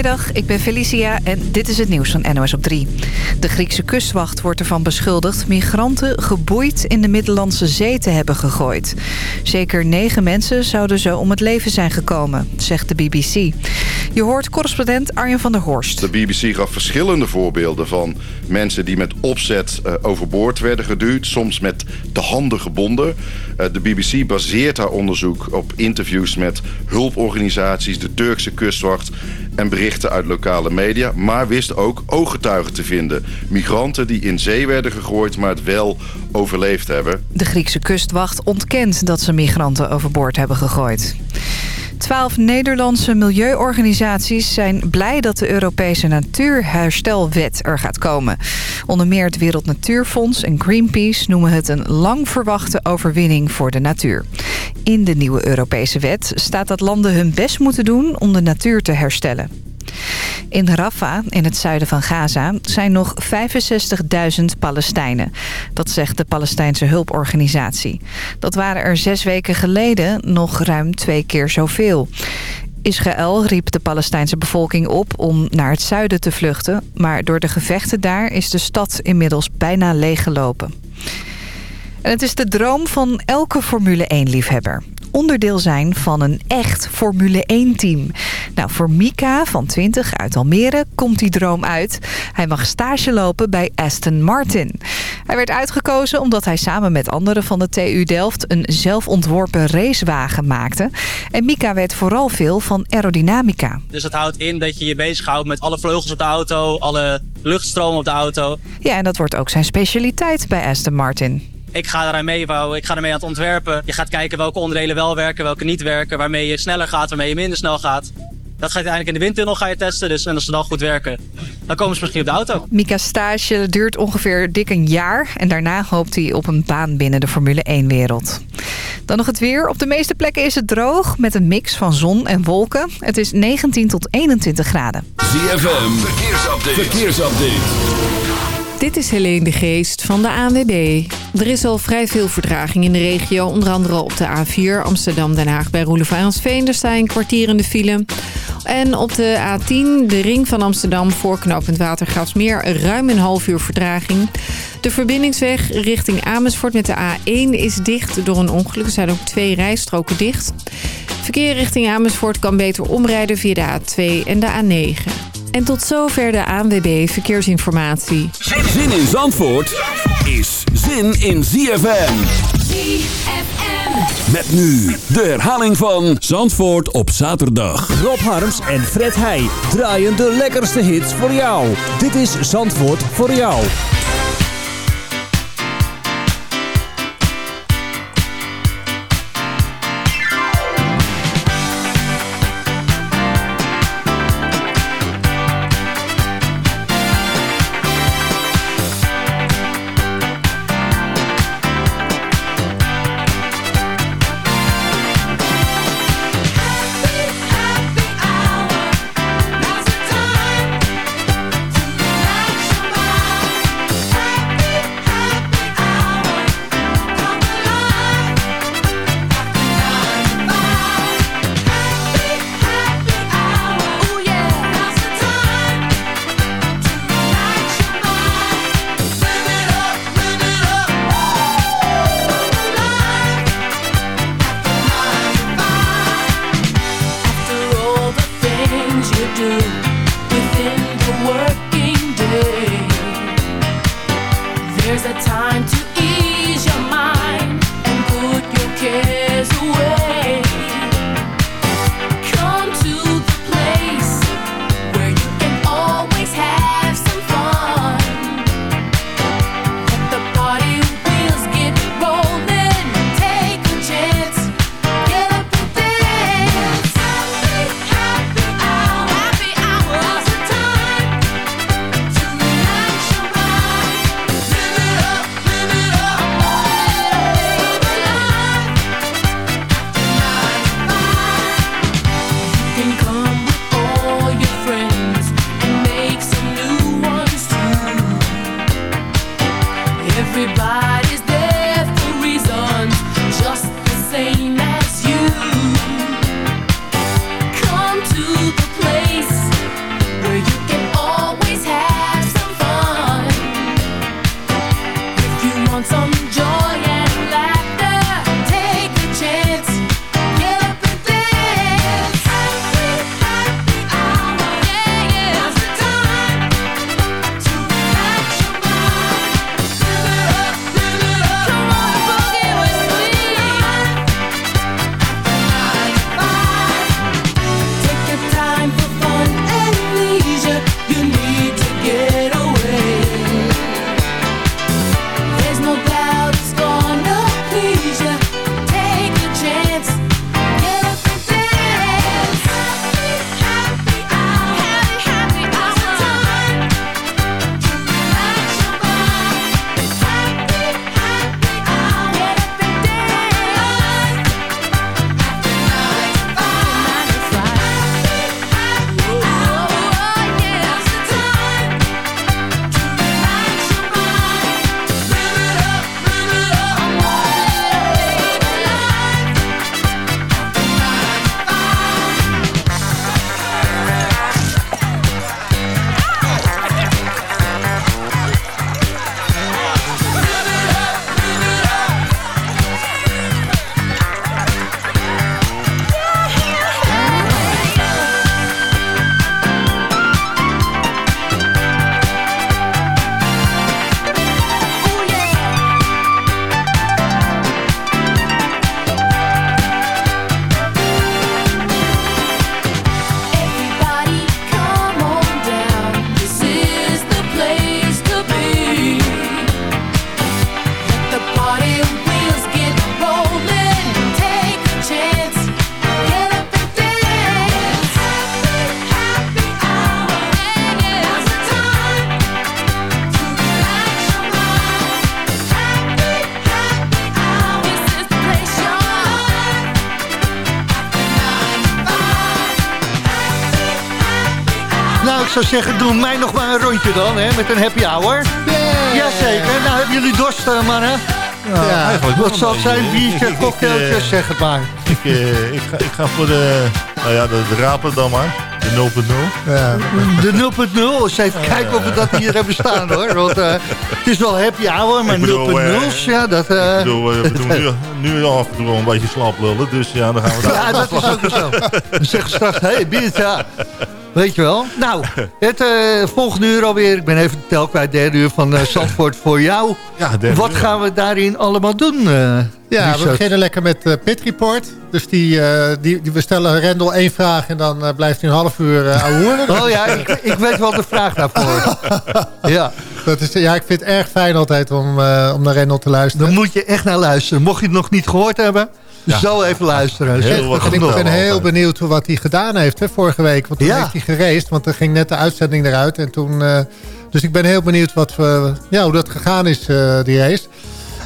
Goedemiddag, ik ben Felicia en dit is het nieuws van NOS op 3. De Griekse kustwacht wordt ervan beschuldigd migranten geboeid in de Middellandse Zee te hebben gegooid. Zeker negen mensen zouden zo om het leven zijn gekomen, zegt de BBC. Je hoort correspondent Arjen van der Horst. De BBC gaf verschillende voorbeelden van mensen die met opzet uh, overboord werden geduwd. Soms met de handen gebonden. Uh, de BBC baseert haar onderzoek op interviews met hulporganisaties, de Turkse kustwacht en berichten uit lokale media. Maar wist ook ooggetuigen te vinden. Migranten die in zee werden gegooid, maar het wel overleefd hebben. De Griekse kustwacht ontkent dat ze migranten overboord hebben gegooid. Twaalf Nederlandse milieuorganisaties zijn blij dat de Europese Natuurherstelwet er gaat komen. Onder meer het Wereld Natuurfonds en Greenpeace noemen het een lang verwachte overwinning voor de natuur. In de nieuwe Europese wet staat dat landen hun best moeten doen om de natuur te herstellen. In Rafah, in het zuiden van Gaza, zijn nog 65.000 Palestijnen. Dat zegt de Palestijnse hulporganisatie. Dat waren er zes weken geleden nog ruim twee keer zoveel. Israël riep de Palestijnse bevolking op om naar het zuiden te vluchten... maar door de gevechten daar is de stad inmiddels bijna leeggelopen. En het is de droom van elke Formule 1-liefhebber onderdeel zijn van een echt Formule 1-team. Nou, voor Mika van 20 uit Almere komt die droom uit. Hij mag stage lopen bij Aston Martin. Hij werd uitgekozen omdat hij samen met anderen van de TU Delft... een zelfontworpen racewagen maakte. En Mika weet vooral veel van aerodynamica. Dus dat houdt in dat je je bezighoudt met alle vleugels op de auto... alle luchtstroom op de auto. Ja, en dat wordt ook zijn specialiteit bij Aston Martin. Ik ga eraan meebouwen, ik ga ermee aan het ontwerpen. Je gaat kijken welke onderdelen wel werken, welke niet werken. Waarmee je sneller gaat, waarmee je minder snel gaat. Dat ga je uiteindelijk in de windtunnel ga je testen. Dus en als ze dan goed werken, dan komen ze misschien op de auto. Mika's stage duurt ongeveer dik een jaar. En daarna hoopt hij op een baan binnen de Formule 1-wereld. Dan nog het weer. Op de meeste plekken is het droog met een mix van zon en wolken. Het is 19 tot 21 graden. ZFM, verkeersupdate. verkeersupdate. Dit is Helene de Geest van de ANWB. Er is al vrij veel verdraging in de regio. Onder andere op de A4 Amsterdam-Den Haag bij Roelevarensveen. Daar sta je een kwartier in de file. En op de A10, de ring van Amsterdam, voorknopend Watergraafsmeer... ruim een half uur verdraging. De verbindingsweg richting Amersfoort met de A1 is dicht door een ongeluk. Er zijn ook twee rijstroken dicht. Verkeer richting Amersfoort kan beter omrijden via de A2 en de A9. En tot zover de ANWB Verkeersinformatie. Zin in Zandvoort is zin in ZFM. ZFM. Met nu de herhaling van Zandvoort op zaterdag. Rob Harms en Fred Heij draaien de lekkerste hits voor jou. Dit is Zandvoort voor jou. Zou zeggen, doe mij nog maar een rondje dan, hè, met een happy hour. Yeah. Jazeker. Nou, hebben jullie dorst, uh, mannen? Ja, Wat zal het zijn? Biertje, cocktailtjes, eh, zeg het maar. Ik, eh, ik, ga, ik ga voor de, nou ja, de, de raper dan maar. De 0.0. Ja. De 0.0, eens even kijken of we dat hier hebben staan, hoor. Want eh, het is wel happy hour, maar Ik bedoel, 0.0's, ja, dat... eh, Ik bedoel, eh, we doen nu, nu af en toe wel een beetje slaap lullen. Dus ja, dan gaan we daar. Ja, dat is ook zo. We zeggen straks, hé, hey, biertje. ja. Weet je wel? Nou, het eh, volgende uur alweer. Ik ben even de tel kwijt, derde uur van eh Zandvoort voor jou. Ja, derde Wat uur. gaan we daarin allemaal doen? eh, Ja, we beginnen lekker met Pit Report. Dus die, die, die, we stellen Rendel één vraag en dan blijft hij een half uur uh, ouwehoeren. Oh ja, ik, ik weet wel de vraag daarvoor. Ja, Dat is, ja, ik vind het erg fijn altijd om, om naar Rendel te luisteren. dan moet je echt naar luisteren. Mocht je het nog niet gehoord hebben, zo even luisteren. Zeg, ik ben heel altijd. benieuwd wat hij gedaan heeft hè, vorige week. Want toen Ja. heeft hij geraced, want er ging net de uitzending eruit. En toen, eh, dus ik ben heel benieuwd wat, we, ja, hoe dat gegaan is, eh, die race.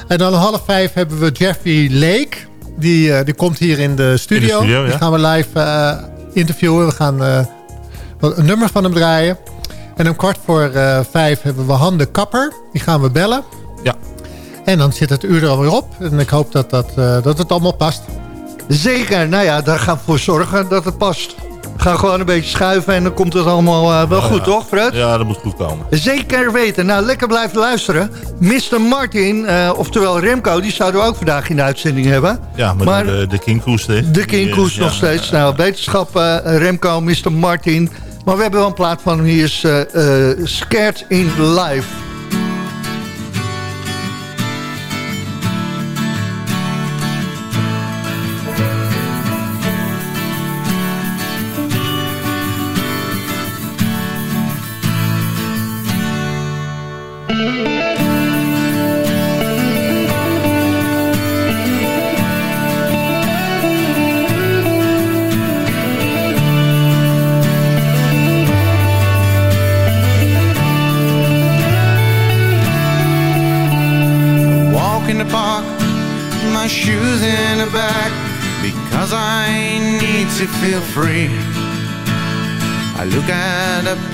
En dan om half vijf hebben we Jeffrey Lake. Die, eh, die komt hier in de studio. studio, ja. Die gaan we live interviewen. We gaan een nummer van hem draaien. En om kwart voor vijf hebben we Han de Kapper. Die gaan we bellen. Ja. En dan zit het uur er alweer op. En ik hoop dat, dat, eh, dat het allemaal past. Zeker, nou ja, daar gaan we voor zorgen dat het past. We gaan gewoon een beetje schuiven en dan komt het allemaal eh, wel Ja, goed, ja. toch Fred? Ja, dat moet goed komen. Zeker weten. Nou, lekker blijven luisteren. Mr. Martin, eh, oftewel Remco, die zouden we ook vandaag in de uitzending hebben. Ja, maar, Maar- de, de King Koest, hè. De King Koes nog ja, steeds. Nou, wetenschap, eh, Remco, Mr. Martin. Maar we hebben wel een plaat van hem. Hier is eh, eh, Scared in Life.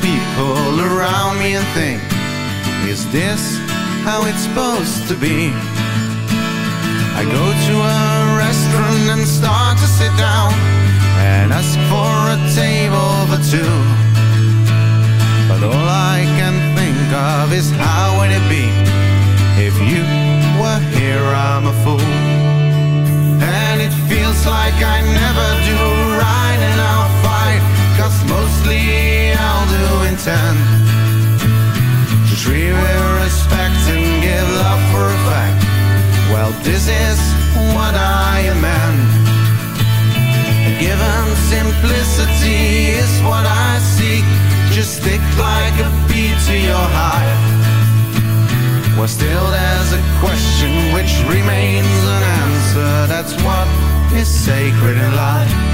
People around me and think, is this how it's supposed to be? I go to a restaurant and start to sit down and ask for a table for two. But all I can think of is how would it be if you were here? I'm a fool, and it feels like I never do right, cause mostly I'll do intend to treat with respect and give love for a fact. Well, this is what I amend. Given simplicity is what I seek. Just stick like a bee to your hive. Well, still there's a question which remains unanswered. That's what is sacred in life.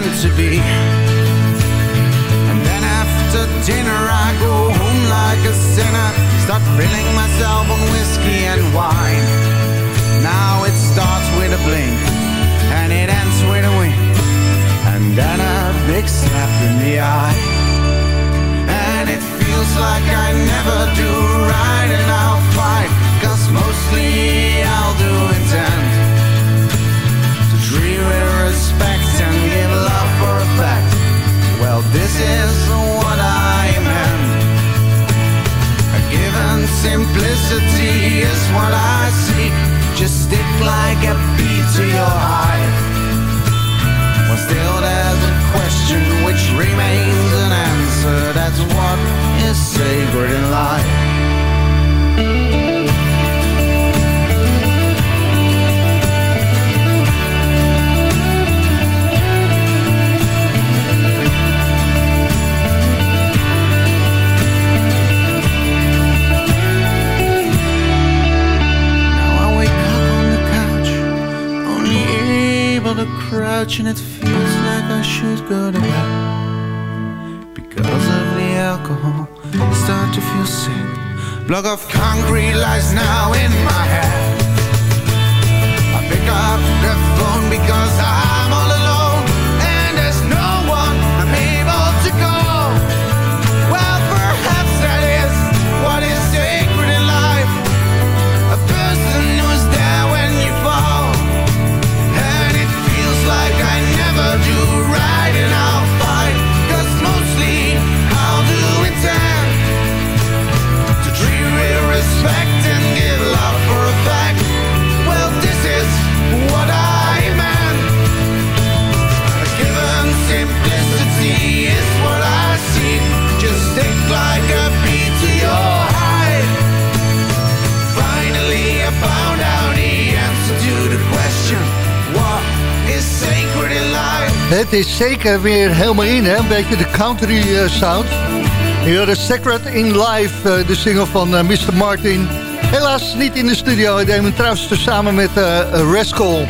Meant to be. And then after dinner I go home like a sinner Start filling myself on whiskey and wine. Now it starts with a blink And it ends with a wink and then a big slap in the eye. And it feels like I never do right And I'll fight Cause mostly is what I meant. A given simplicity is what I see. Just stick like a bee to your eye. Well, still there's a question which remains an answer. That's what is sacred in life. Hive church and it feels like I should go to bed. Because of the alcohol, I start to feel sick. Block of concrete lies now in my head. I pick up the phone because I'm Het is zeker weer helemaal in, hè? Een beetje de country eh, sound. Hier de Secret in Life, eh, de single van eh, Mr. Martin. Helaas niet in de studio. Hij deed hem trouwens samen met Rascal.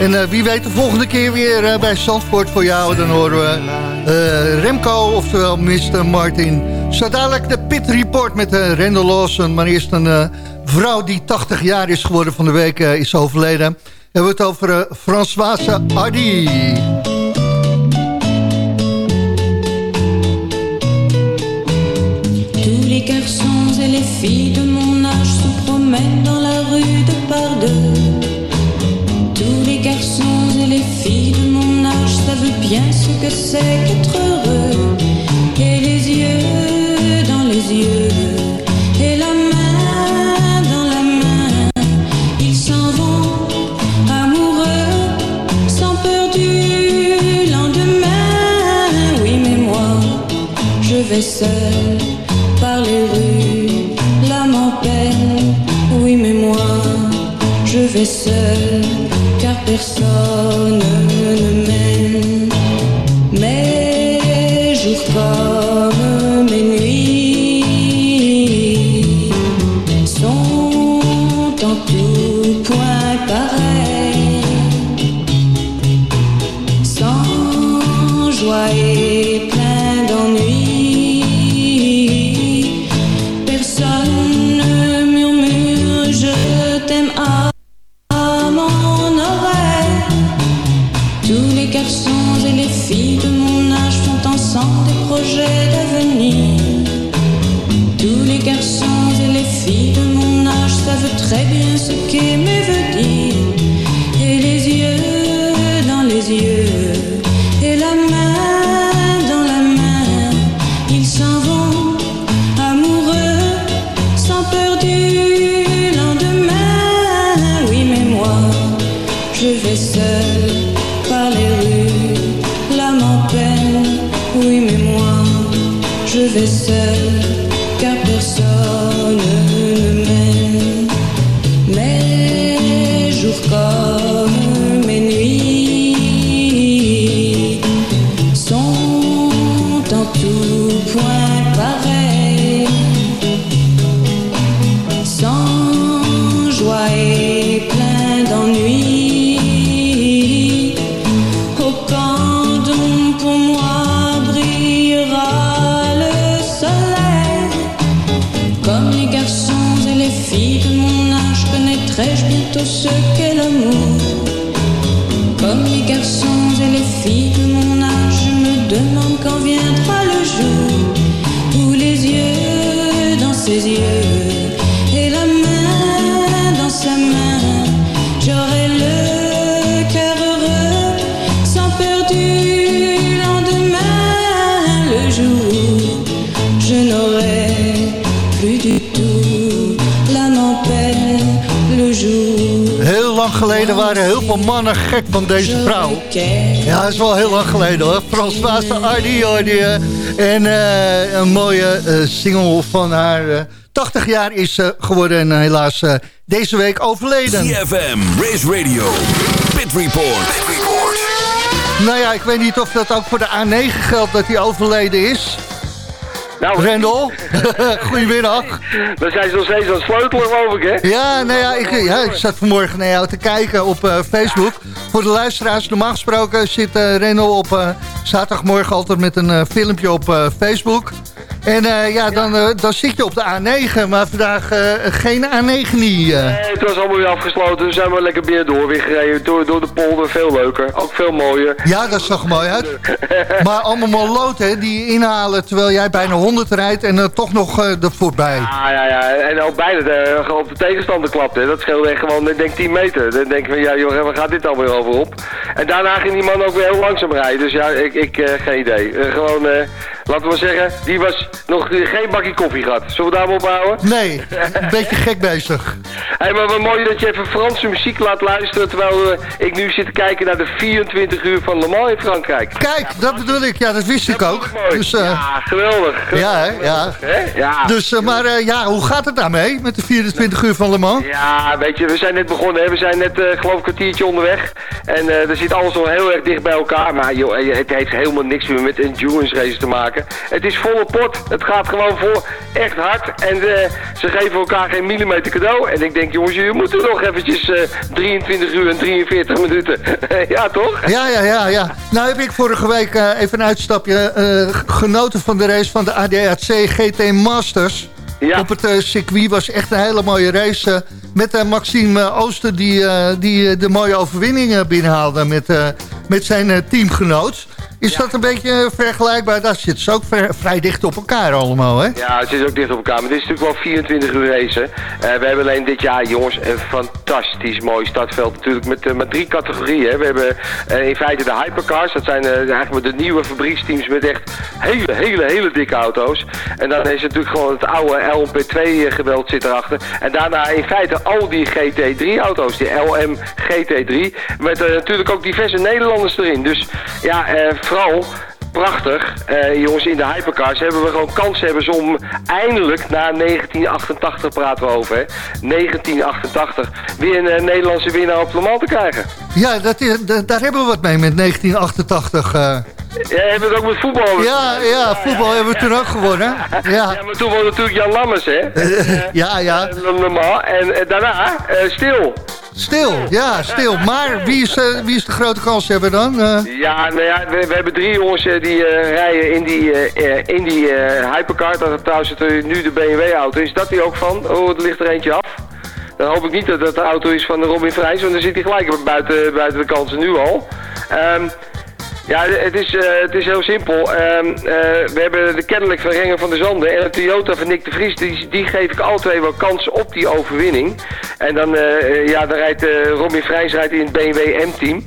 En wie weet de volgende keer weer bij Zandvoort voor jou. Dan horen we Remco, oftewel Mr. Martin. Zo dadelijk de Pit Report met Randall Lawson. Maar eerst een vrouw die 80 jaar is geworden van de week is overleden. We hebben het over Françoise Hardy. Filles de mon âge se promènent dans la rue de par deux. Tous les garçons et les filles de mon âge savent bien ce que c'est qu'être heureux. Et les yeux dans les yeux, et la main dans la main, ils s'en vont amoureux, sans peur du lendemain. Oui, mais moi, je vais seul vais seul, car personne ne m'aime. Mes jours comme mes nuits sont en tout point pareils, sans joie Heel lang geleden waren heel veel mannen gek van deze vrouw. Ja, dat is wel heel lang geleden hoor. Françoise Hardy hoorde. En eh, een mooie eh, single van haar. eh, 80 jaar is ze geworden en eh, helaas eh, deze week overleden. CFM, Race Radio, Pit Report. Nou ja, ik weet niet of dat ook voor de A9 geldt dat hij overleden is. Nou, Rendel, goedemiddag. Dan zijn nog steeds aan het sleutelen, geloof ik, hè? Ja, nou ja, ik, ja, ik zat vanmorgen naar jou te kijken op eh, Facebook. Voor de luisteraars, normaal gesproken zit eh Rendel op eh, zaterdagmorgen altijd met een filmpje op Facebook. En ja, dan, dan zit je op de A9, maar vandaag geen A9 niet. Nee, het was allemaal weer afgesloten. We zijn we lekker binnen door weer gereden. Door, door de polder, veel leuker. Ook veel mooier. Ja, dat zag mooi uit. Maar allemaal maloot, hè, die inhalen terwijl jij bijna 100 rijdt en dan toch nog eh er voorbij. Ah, ja, ja. En ook bijna de, op de tegenstander klapte. Dat scheelde echt gewoon, ik denk 10 meter. Dan denk ik van, ja joh, waar gaat dit dan weer over op? En daarna ging die man ook weer heel langzaam rijden. Dus ja, ik, ik eh, geen idee. Eh, gewoon, eh, laten we maar zeggen, die was nog geen bakje koffie gehad. Zullen we daar maar op houden? Nee, een beetje gek bezig. Hé, maar wat mooi dat je even Franse muziek laat luisteren... terwijl eh, ik nu zit te kijken naar de 24 uur van Le Mans in Frankrijk. Kijk, dat bedoel ik. Ja, dat wist ik ook. Dus, eh, Ja, geweldig. ja, hè, ja. Hè? Ja. Dus, eh, maar ja, hoe gaat het daarmee met de 24 uur van Le Mans? Ja, weet je, we zijn net begonnen. Hè. We zijn net, geloof ik, een kwartiertje onderweg. En er zit alles nog heel erg dicht bij elkaar. Maar joh, het heeft helemaal niks meer met endurance races te maken. Het is volle pot. Het gaat gewoon voor echt hard. En eh, ze geven elkaar geen millimeter cadeau. En ik denk, jongens, jullie moeten nog eventjes eh 23 uur en 43 minuten. ja, toch? Ja, ja, ja, ja. Nou heb ik vorige week eh, even een uitstapje eh, genoten van de race van de ADAC GT Masters. Op het eh, circuit was echt een hele mooie race. eh, met eh, Maxime eh, Ooster die, eh, die eh, de mooie overwinning eh, binnenhaalde met, eh, met zijn eh, teamgenoot. Is dat een beetje eh, vergelijkbaar? Dat zit ze ook ver- vrij dicht op elkaar allemaal, hè? Ja, het zit ook dicht op elkaar. Maar dit is natuurlijk wel 24 uur racen. Eh, we hebben alleen dit jaar, jongens, een fantastisch mooi startveld. Natuurlijk met, eh, met drie categorieën. We hebben in feite de hypercars. Dat zijn eigenlijk de nieuwe fabrieksteams met echt hele, hele, hele dikke auto's. En dan is het natuurlijk gewoon het oude LMP2-geweld zit erachter. En daarna in feite al die GT3-auto's. Die LM GT3. Met natuurlijk ook diverse Nederlanders erin. Dus ja, vooral prachtig. Eh, jongens, in de hypercars hebben we gewoon kans hebben ze om eindelijk na 1988 praten we over, hè. 1988 weer een eh, Nederlandse winnaar op Le Mans te krijgen. Ja, dat daar hebben we wat mee met 1988. eh. Ja, hebben we het ook met voetbal? Ja, ja, voetbal hebben we toen ook gewonnen. Ja, Ja, maar toen was natuurlijk Jan Lammers, hè. ja, ja. Eh, Le Mans. En eh, daarna eh, stil. Stil, ja, stil. Maar wie is, eh, wie is de grote kans hebben dan? Eh, Ja, nou ja, we, we hebben drie jongens eh, die eh, rijden in die, eh, eh, in die eh, hypercar. Dat is trouwens het, eh, nu de BMW-auto. Is dat die ook van? Oh, er ligt er eentje af. Dan hoop ik niet dat dat de auto is van Robin Vrijs, want dan zit hij gelijk buiten, buiten de kansen nu al. Ehm, ja, het is, eh, het is heel simpel. Ehm, eh, we hebben de kennelijk van Renger van der Zanden en de Toyota van Nick de Vries. Die, die geef ik alle twee wel kans op die overwinning. En dan, eh, ja, dan rijdt Robin Vrijs rijdt in het BMW M-team.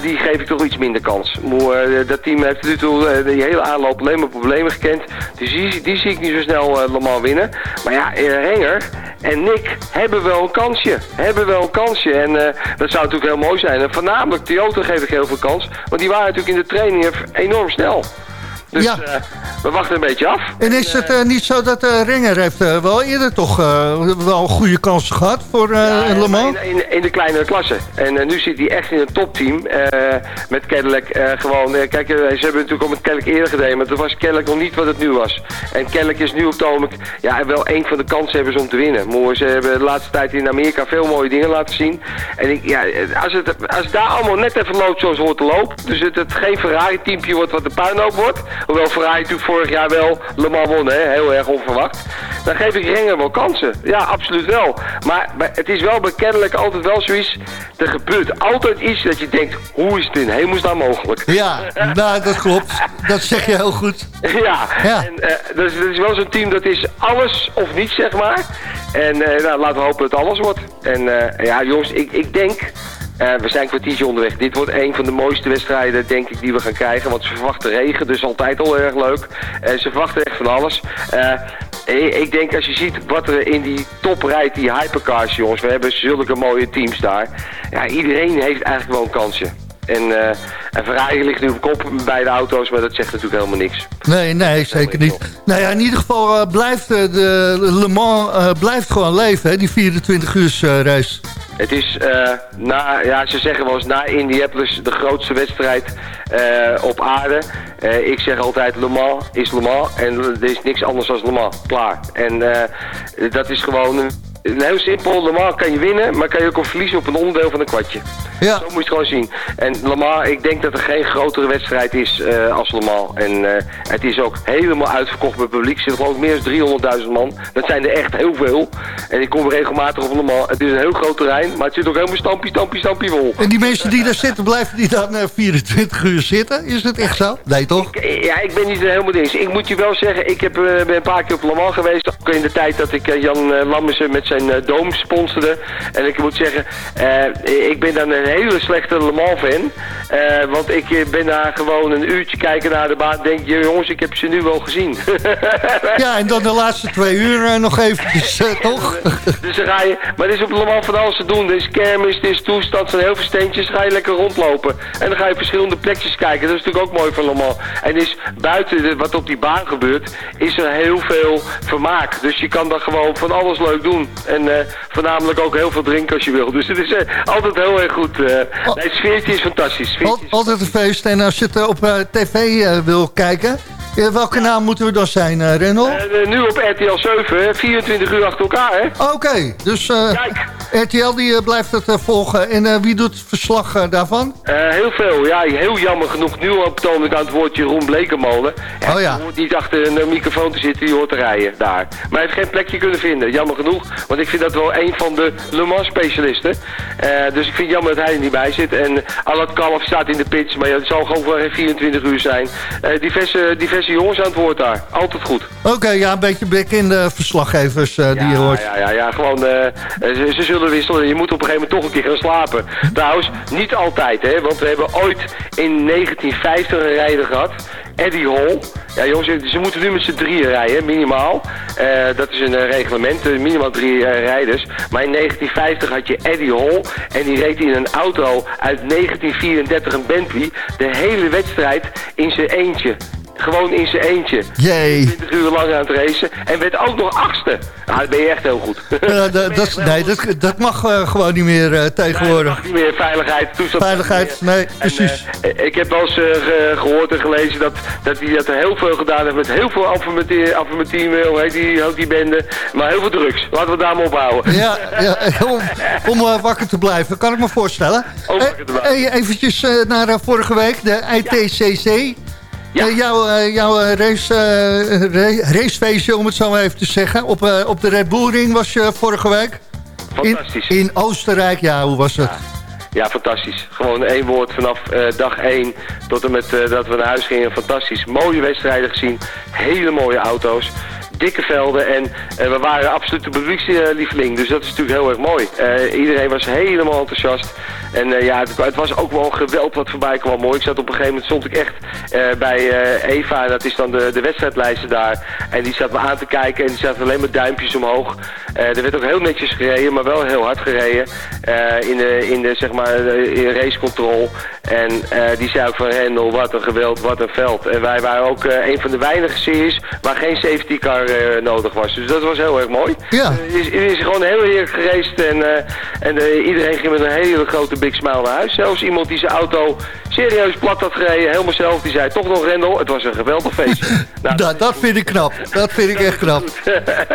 Die geef ik toch iets minder kans. Maar, dat team heeft nu die hele aanloop alleen maar problemen gekend. Dus die, die zie ik niet zo snel Le Mans winnen. Maar ja, Renger en Nick hebben wel een kansje. Hebben wel een kansje. En dat zou natuurlijk heel mooi zijn. En voornamelijk Toyota geef ik heel veel kans. Want die waren natuurlijk in de trainingen enorm snel. Dus Ja. eh, we wachten een beetje af. en is het eh, niet zo dat eh Renger heeft wel eerder toch wel goede kansen gehad voor eh, Le Mans? In, in, in de kleinere klasse. En nu zit hij echt in een topteam. met Cadillac gewoon. kijk, ze hebben natuurlijk al met Cadillac eerder gedaan. Maar toen was Cadillac nog niet wat het nu was. En Cadillac is nu op het ogenblik ja, wel een van de kansen om te winnen. Maar ze hebben de laatste tijd in Amerika veel mooie dingen laten zien. En ik, ja, als, het, als het daar allemaal net even loopt zoals het hoort te lopen. Dus het, het geen Ferrari-teampje wordt wat de puinhoop wordt. Hoewel Ferrari natuurlijk vorig jaar wel Le Mans won, hè? heel erg onverwacht. Dan geef ik Renger wel kansen. Ja, absoluut wel. Maar het is wel bij kennelijk altijd wel zoiets. Er gebeurt altijd iets dat je denkt, hoe is het in hemelsnaam mogelijk? Ja, nou, dat klopt. Dat zeg je heel goed. Ja, Ja. en eh, dus, dat is wel zo'n team dat is alles of niets, zeg maar. En eh, nou, laten we hopen dat het alles wordt. En eh, ja, jongens, ik, ik denk... eh, we zijn kwartiertje onderweg. Dit wordt een van de mooiste wedstrijden, denk ik, die we gaan krijgen. Want ze verwachten regen, dus altijd al erg leuk. En ze verwachten echt van alles. Eh, ik denk als je ziet wat er in die top rijdt, die hypercars, jongens. We hebben zulke mooie teams daar. Ja, iedereen heeft eigenlijk wel een kansje. En, eh, en Ferrari ligt nu op kop met beide auto's, maar dat zegt natuurlijk helemaal niks. Nee, nee, zeker niet. Nou ja, in ieder geval eh, blijft eh, de Le Mans blijft gewoon leven, hè, die 24 uur race. Het is uh, na, ja, ze zeggen wel eens na Indianapolis de grootste wedstrijd uh, op aarde. Uh, ik zeg altijd Le Mans is Le Mans en er is niks anders dan Le Mans. Klaar. En dat is gewoon een heel simpel, normaal kan je winnen, maar kan je ook verliezen op een onderdeel van een kwartje. Ja. Zo moet je het gewoon zien. En Lamar, ik denk dat er geen grotere wedstrijd is uh, als Lamar. En uh, het is ook helemaal uitverkocht bij publiek. Er zitten geloof ik meer dan 300.000 man. Dat zijn er echt heel veel. En ik kom regelmatig op Lamar. Het is een heel groot terrein, maar het zit ook helemaal stampie, stampie, stampie vol. En die mensen die daar zitten, blijven die dan uh, 24 uur zitten? Is het echt zo? Nee, toch? Ik, ja, ik ben niet helemaal eens. Ik moet je wel zeggen, ik heb, ben een paar keer op Lamar geweest. Ook in de tijd dat ik Jan Lammersen met zijn Doom sponsorde. En ik moet zeggen, ik ben dan een hele slechte Le Mans fan. Uh, want ik ben daar gewoon een uurtje kijken naar de baan. denk je, jongens, ik heb ze nu wel gezien. ja, en dan de laatste twee uur uh, nog eventjes, uh, toch? dus dan ga je, maar er is op Le Mans van alles te doen. Er is kermis, er is toestand, er zijn heel veel steentjes. Dan ga je lekker rondlopen. En dan ga je verschillende plekjes kijken. Dat is natuurlijk ook mooi van Le Mans. En is buiten de, wat op die baan gebeurt, is er heel veel vermaak. Dus je kan dan gewoon van alles leuk doen. En voornamelijk ook heel veel drinken als je wil. Dus het is altijd heel erg goed. Nee, het sfeertje is fantastisch. Al, altijd een feest. En als je het op tv wil kijken... Ja, welke ja. naam moeten we dan zijn, uh, nu op RTL 7, 24 uur achter elkaar, hè? Oké, okay, dus Kijk. RTL die, blijft het volgen. En wie doet het verslag daarvan? heel veel, ja. Heel jammer genoeg. Nu op toon ik aan het woord Jeroen Blekemolen. Oh ja. Die hoort niet achter een microfoon te zitten, die hoort te rijden daar. Maar hij heeft geen plekje kunnen vinden. Jammer genoeg, want ik vind dat wel een van de Le Mans specialisten. dus ik vind het jammer dat hij er niet bij zit. En Alat Kalf staat in de pits, maar ja, het zal gewoon voor 24 uur zijn. Uh, diverse, jongens aan het woord daar. Altijd goed. Oké, ja, een beetje bekende verslaggevers uh, ja, die je hoort. Ja, ja, ja, gewoon, uh, ze, ze, zullen wisselen. Je moet op een gegeven moment toch een keer gaan slapen. Trouwens, niet altijd, hè, want we hebben ooit in 1950 een rijder gehad. Eddie Hall. Ja jongens, ze moeten nu met z'n drieën rijden, minimaal. Uh, dat is een uh, reglement, uh, minimaal drie rijders. Maar in 1950 had je Eddie Hall en die reed in een auto uit 1934, een Bentley, de hele wedstrijd in zijn eentje. Gewoon in zijn eentje. Jee. 20 uur lang aan het racen. En werd ook nog achtste. Nou, dat ben je echt heel goed. Uh, dat, nee, dat, dat mag uh, gewoon niet meer uh, tegenwoordig. Nee, niet meer. Veiligheid, toestand. Veiligheid, nee, precies. En, ik heb wel eens gehoord en gelezen dat, dat hij dat heel veel gedaan heeft met heel veel affirmatieve, hoe heet die, hoe die bende. Maar heel veel drugs. Laten we daar maar ophouden. Ja, ja om, om wakker te blijven, kan ik me voorstellen. Om wakker te blijven. Hey, eventjes naar vorige week, de ITCC. Ja. Uh, jouw uh, jouw race, uh, racefeestje, om het zo maar even te zeggen. Op, op de Red Bull Ring was je vorige week. Fantastisch. In, in Oostenrijk, ja, hoe was het? Ja. Ja, fantastisch. Gewoon één woord vanaf dag één tot en met dat we naar huis gingen. Fantastisch. Mooie wedstrijden gezien. Hele mooie auto's dikke velden en we waren absoluut de publiekslieveling. Dus dat is natuurlijk heel erg mooi. Uh, iedereen was helemaal enthousiast. En uh, ja, het, was ook wel geweld wat voorbij kwam mooi. Ik zat op een gegeven moment, stond ik echt bij Eva, dat is dan de, de daar. En die zat me aan te kijken en die zat alleen maar duimpjes omhoog. er werd ook heel netjes gereden, maar wel heel hard gereden. in de, in de, zeg maar, in racecontrol. En die zei ook van Hendel, wat een geweld, wat een veld. En wij waren ook een van de weinige series waar geen safety car nodig was. Dus dat was heel erg mooi. Ja. Uh, het, is, het is gewoon heel heerlijk gereisd en, uh, en iedereen ging met een hele grote big smile naar huis. Zelfs iemand die zijn auto serieus plat had gereden, helemaal zelf, die zei toch nog Rendel, het was een geweldig feestje. nou, dat, dat vind ik knap. Dat vind ik echt knap.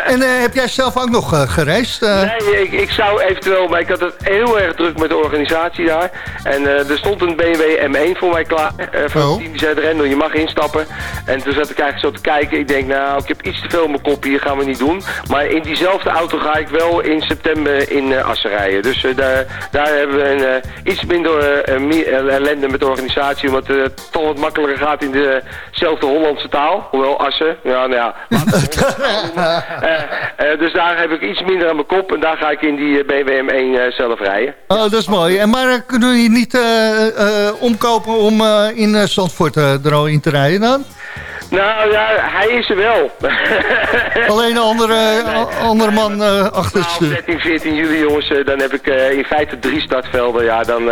en heb jij zelf ook nog gereisd? Nee, ik, ik, zou eventueel, maar ik had het heel erg druk met de organisatie daar. En er stond een BMW M1 voor mij klaar. van oh. die zei, Rendel, je mag instappen. En toen zat ik eigenlijk zo te kijken. Ik denk, nou, ik heb iets te veel mijn kop hier, gaan we niet doen. Maar in diezelfde auto ga ik wel in september in uh, Assen rijden. Dus uh, daar, daar hebben we een, uh, iets minder ellende met de organisatie. Omdat het toch wat makkelijker gaat in dezelfde Hollandse taal. Hoewel Assen, ja nou ja. dus daar heb ik iets minder aan mijn kop. En daar ga ik in die BMW M1 zelf rijden. Oh, dat is mooi. En maar kunnen je niet omkopen om in Zandvoort er al in te rijden dan? Nou ja, hij is er wel. Alleen een andere, andere man uh, achter nou, 13, 14 juli jongens, uh, dan heb ik uh, in feite drie startvelden. Ja, dan,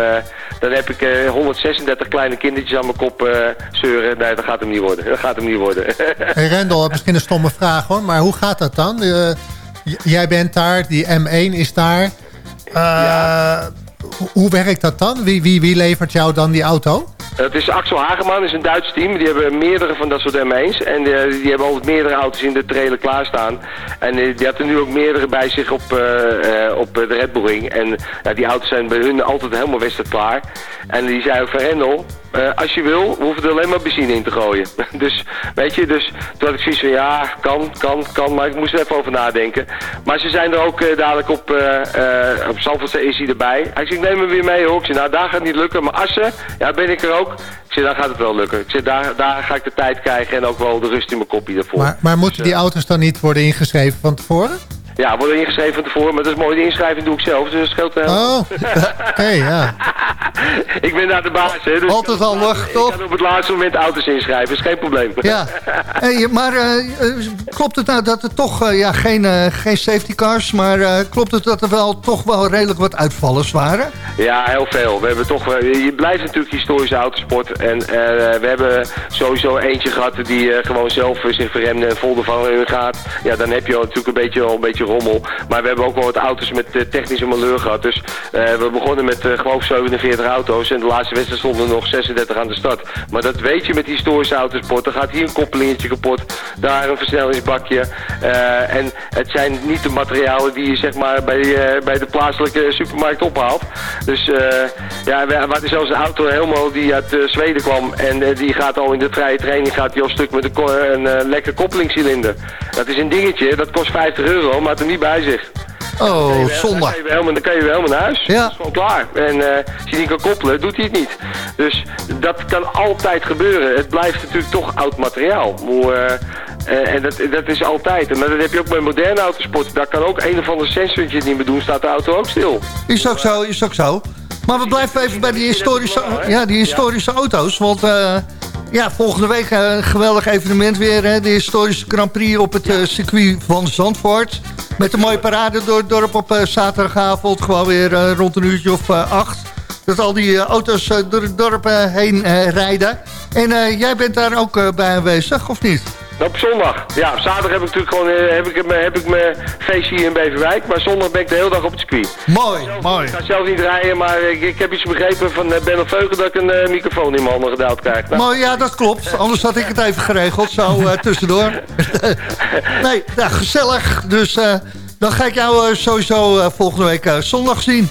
dan heb ik 136 kleine kindertjes aan mijn kop zeuren. Nee, dat gaat hem niet worden. Dat gaat hem niet worden. hey Rendel, misschien een stomme vraag hoor, maar hoe gaat dat dan? jij bent daar, die M1 is daar. Eh, ho- Hoe werkt dat dan? Wie, wie, wie levert jou dan die auto? Het is Axel Hageman, is een Duits team. Die hebben meerdere van dat soort M1's. En eh, die hebben altijd meerdere auto's in de trailer klaarstaan. En eh, die had er nu ook meerdere bij zich op, eh, op de Red Bull Ring. En die auto's zijn bij hun altijd helemaal wedstrijd klaar. En die zei ook van Rendel, als je wil, hoeven er alleen maar benzine in te gooien. dus, weet je, dus toen had ik zoiets van, ja, kan, kan, kan, maar ik moest er even over nadenken. Maar ze zijn er ook dadelijk op, op Zandvoort is hij erbij. Ik neem hem weer mee hoor. Ik zei, nou, daar gaat het niet lukken. Maar Assen, ja, ben ik er ook. Ik zei, daar gaat het wel lukken. Ik zei, daar, daar ga ik de tijd krijgen en ook wel de rust in mijn kopje ervoor. Maar, maar moeten die auto's dan niet worden ingeschreven van tevoren? Ja, worden ingeschreven van tevoren, maar dat is mooi. De inschrijving doe ik zelf, dus dat scheelt wel. Oh, oké, ja. ik ben daar de baas, hè. Dus Altijd handig, Ik kan op het laatste moment auto's inschrijven, is geen probleem. Ja, hey, maar eh, eh, klopt het nou dat er toch, eh, ja, geen, eh, geen safety cars, maar eh, klopt het dat er wel toch wel redelijk wat uitvallers waren? Ja, heel veel. We hebben toch, eh, je blijft natuurlijk historische autosport. En eh, we hebben sowieso eentje gehad die eh, gewoon zelf eh, zich verremde en vol ervan in gaat. Ja, dan heb je natuurlijk een beetje, al een beetje rommel. Maar we hebben ook wel wat auto's met eh, technische malheur gehad. Dus eh, we begonnen met eh geloof ik 47 auto's. En de laatste wedstrijd stonden er nog 36 aan de start. Maar dat weet je met historische autosport. Er gaat hier een koppelingetje kapot. Daar een versnellingsbakje. En het zijn niet de materialen die je zeg maar bij, bij de plaatselijke supermarkt ophaalt. Dus ja, we, hadden zelfs een auto helemaal die uit Zweden kwam. En die gaat al in de vrije training gaat die al stuk met een, een lekker koppelingscilinder. Dat is een dingetje, dat kost 50 euro, maar er niet bij zich. Oh, Dan zondag. kan je helemaal, dan kan je weer helemaal naar huis. Ja. Dat is gewoon klaar. En eh, als je niet kan koppelen, doet hij het niet. Dus dat kan altijd gebeuren. Het blijft natuurlijk toch oud materiaal. Hoe, eh, eh, en dat, dat is altijd. Maar dat heb je ook bij moderne autosport. Daar kan ook een of ander sensortje niet meer doen. Staat de auto ook stil. Is ook zo, is ook zo. Maar we blijven even bij die historische, ja, die historische auto's. Want eh, ja, volgende week eh, een geweldig evenement weer. Hè, de historische Grand Prix op het eh, circuit van Zandvoort. Met een mooie parade door het dorp op eh, zaterdagavond. Gewoon weer rond een uurtje of acht. Dat al die auto's door het dorp heen rijden. En jij bent daar ook bij aanwezig, of niet? Op zondag. Ja, zaterdag heb ik natuurlijk gewoon eh, heb ik, mijn- heb ik mijn feestje hier in Beverwijk. Maar zondag ben ik de hele dag op het circuit. Mooi, mooi. Ik ga zelf niet rijden, maar ik, ik heb iets begrepen van eh, Ben of Veugen dat ik een eh, microfoon in mijn handen gedaald krijg. Nou, Mooi, ja, dat klopt. Anders had ik het even geregeld, zo tussendoor. nee, nou, gezellig. Dus dan ga ik jou sowieso volgende week zondag zien.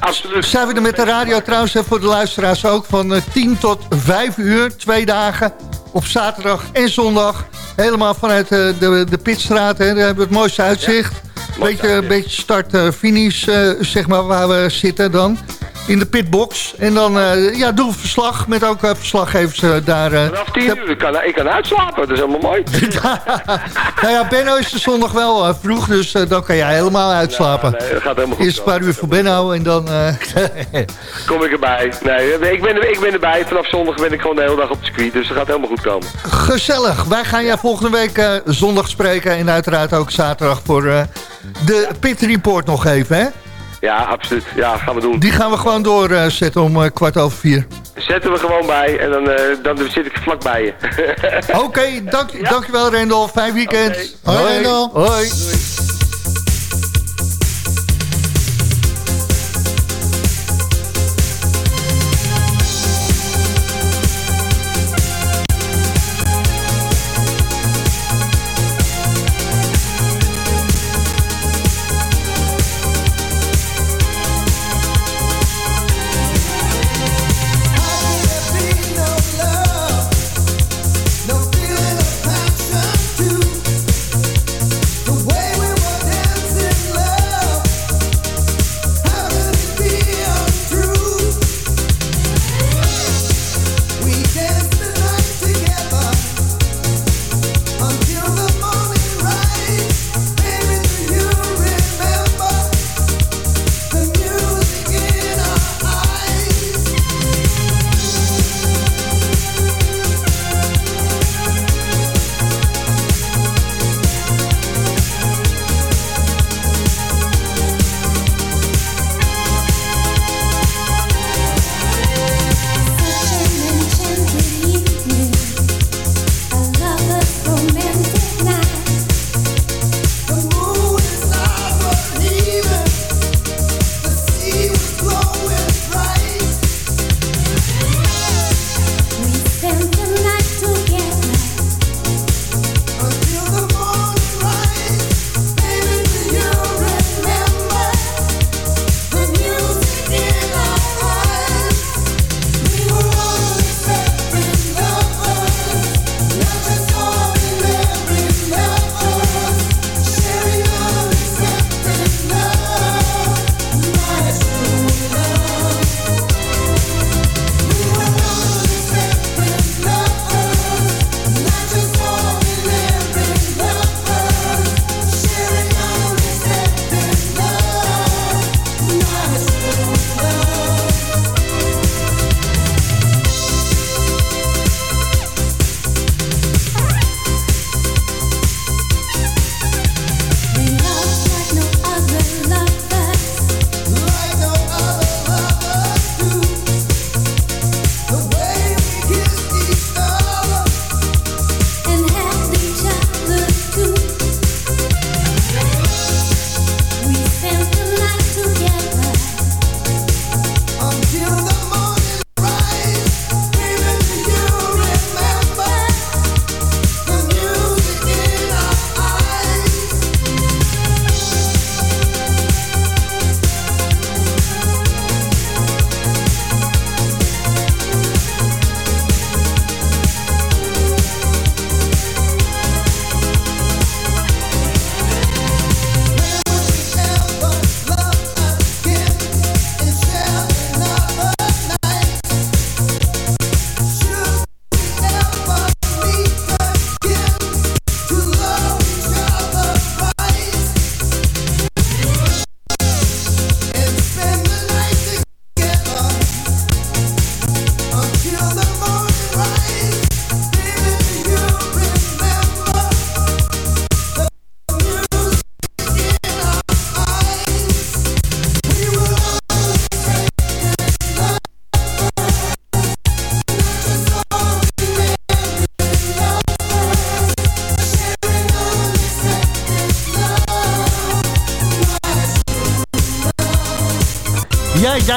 Absoluut. Zijn we er met de radio trouwens, en voor de luisteraars ook, van eh, 10 tot 5 uur, twee dagen, op zaterdag en zondag. Helemaal vanuit eh, de, de Pitstraat, hè, daar hebben we het mooiste uitzicht. Beetje, beetje start-finish, eh, zeg maar, waar we zitten dan. In de pitbox. En dan eh, ja, doen we verslag met ook eh, verslaggevers eh, daar. vanaf 10 uur, ik kan, ik kan uitslapen, dat is helemaal mooi. nou ja, Benno is de zondag wel vroeg, dus dan kan jij helemaal uitslapen. Nee, dat gaat helemaal goed. Eerst een paar uur voor Benno en dan... Kom ik erbij. Nee, ik ben, ik ben erbij. Vanaf zondag ben ik gewoon de hele dag op het circuit, dus dat gaat helemaal goed komen. Gezellig. Wij gaan jou volgende week zondag spreken. En uiteraard ook zaterdag voor de Pit Report nog even. Hè? Ja, absoluut. Ja, gaan we doen. Die gaan we gewoon doorzetten om eh, kwart over vier. Zetten we gewoon bij en dan, eh, dan zit ik vlak bij je. Oké, dank, dankjewel Rendel. Fijn weekend. Hoi, Rendel. Hoi. The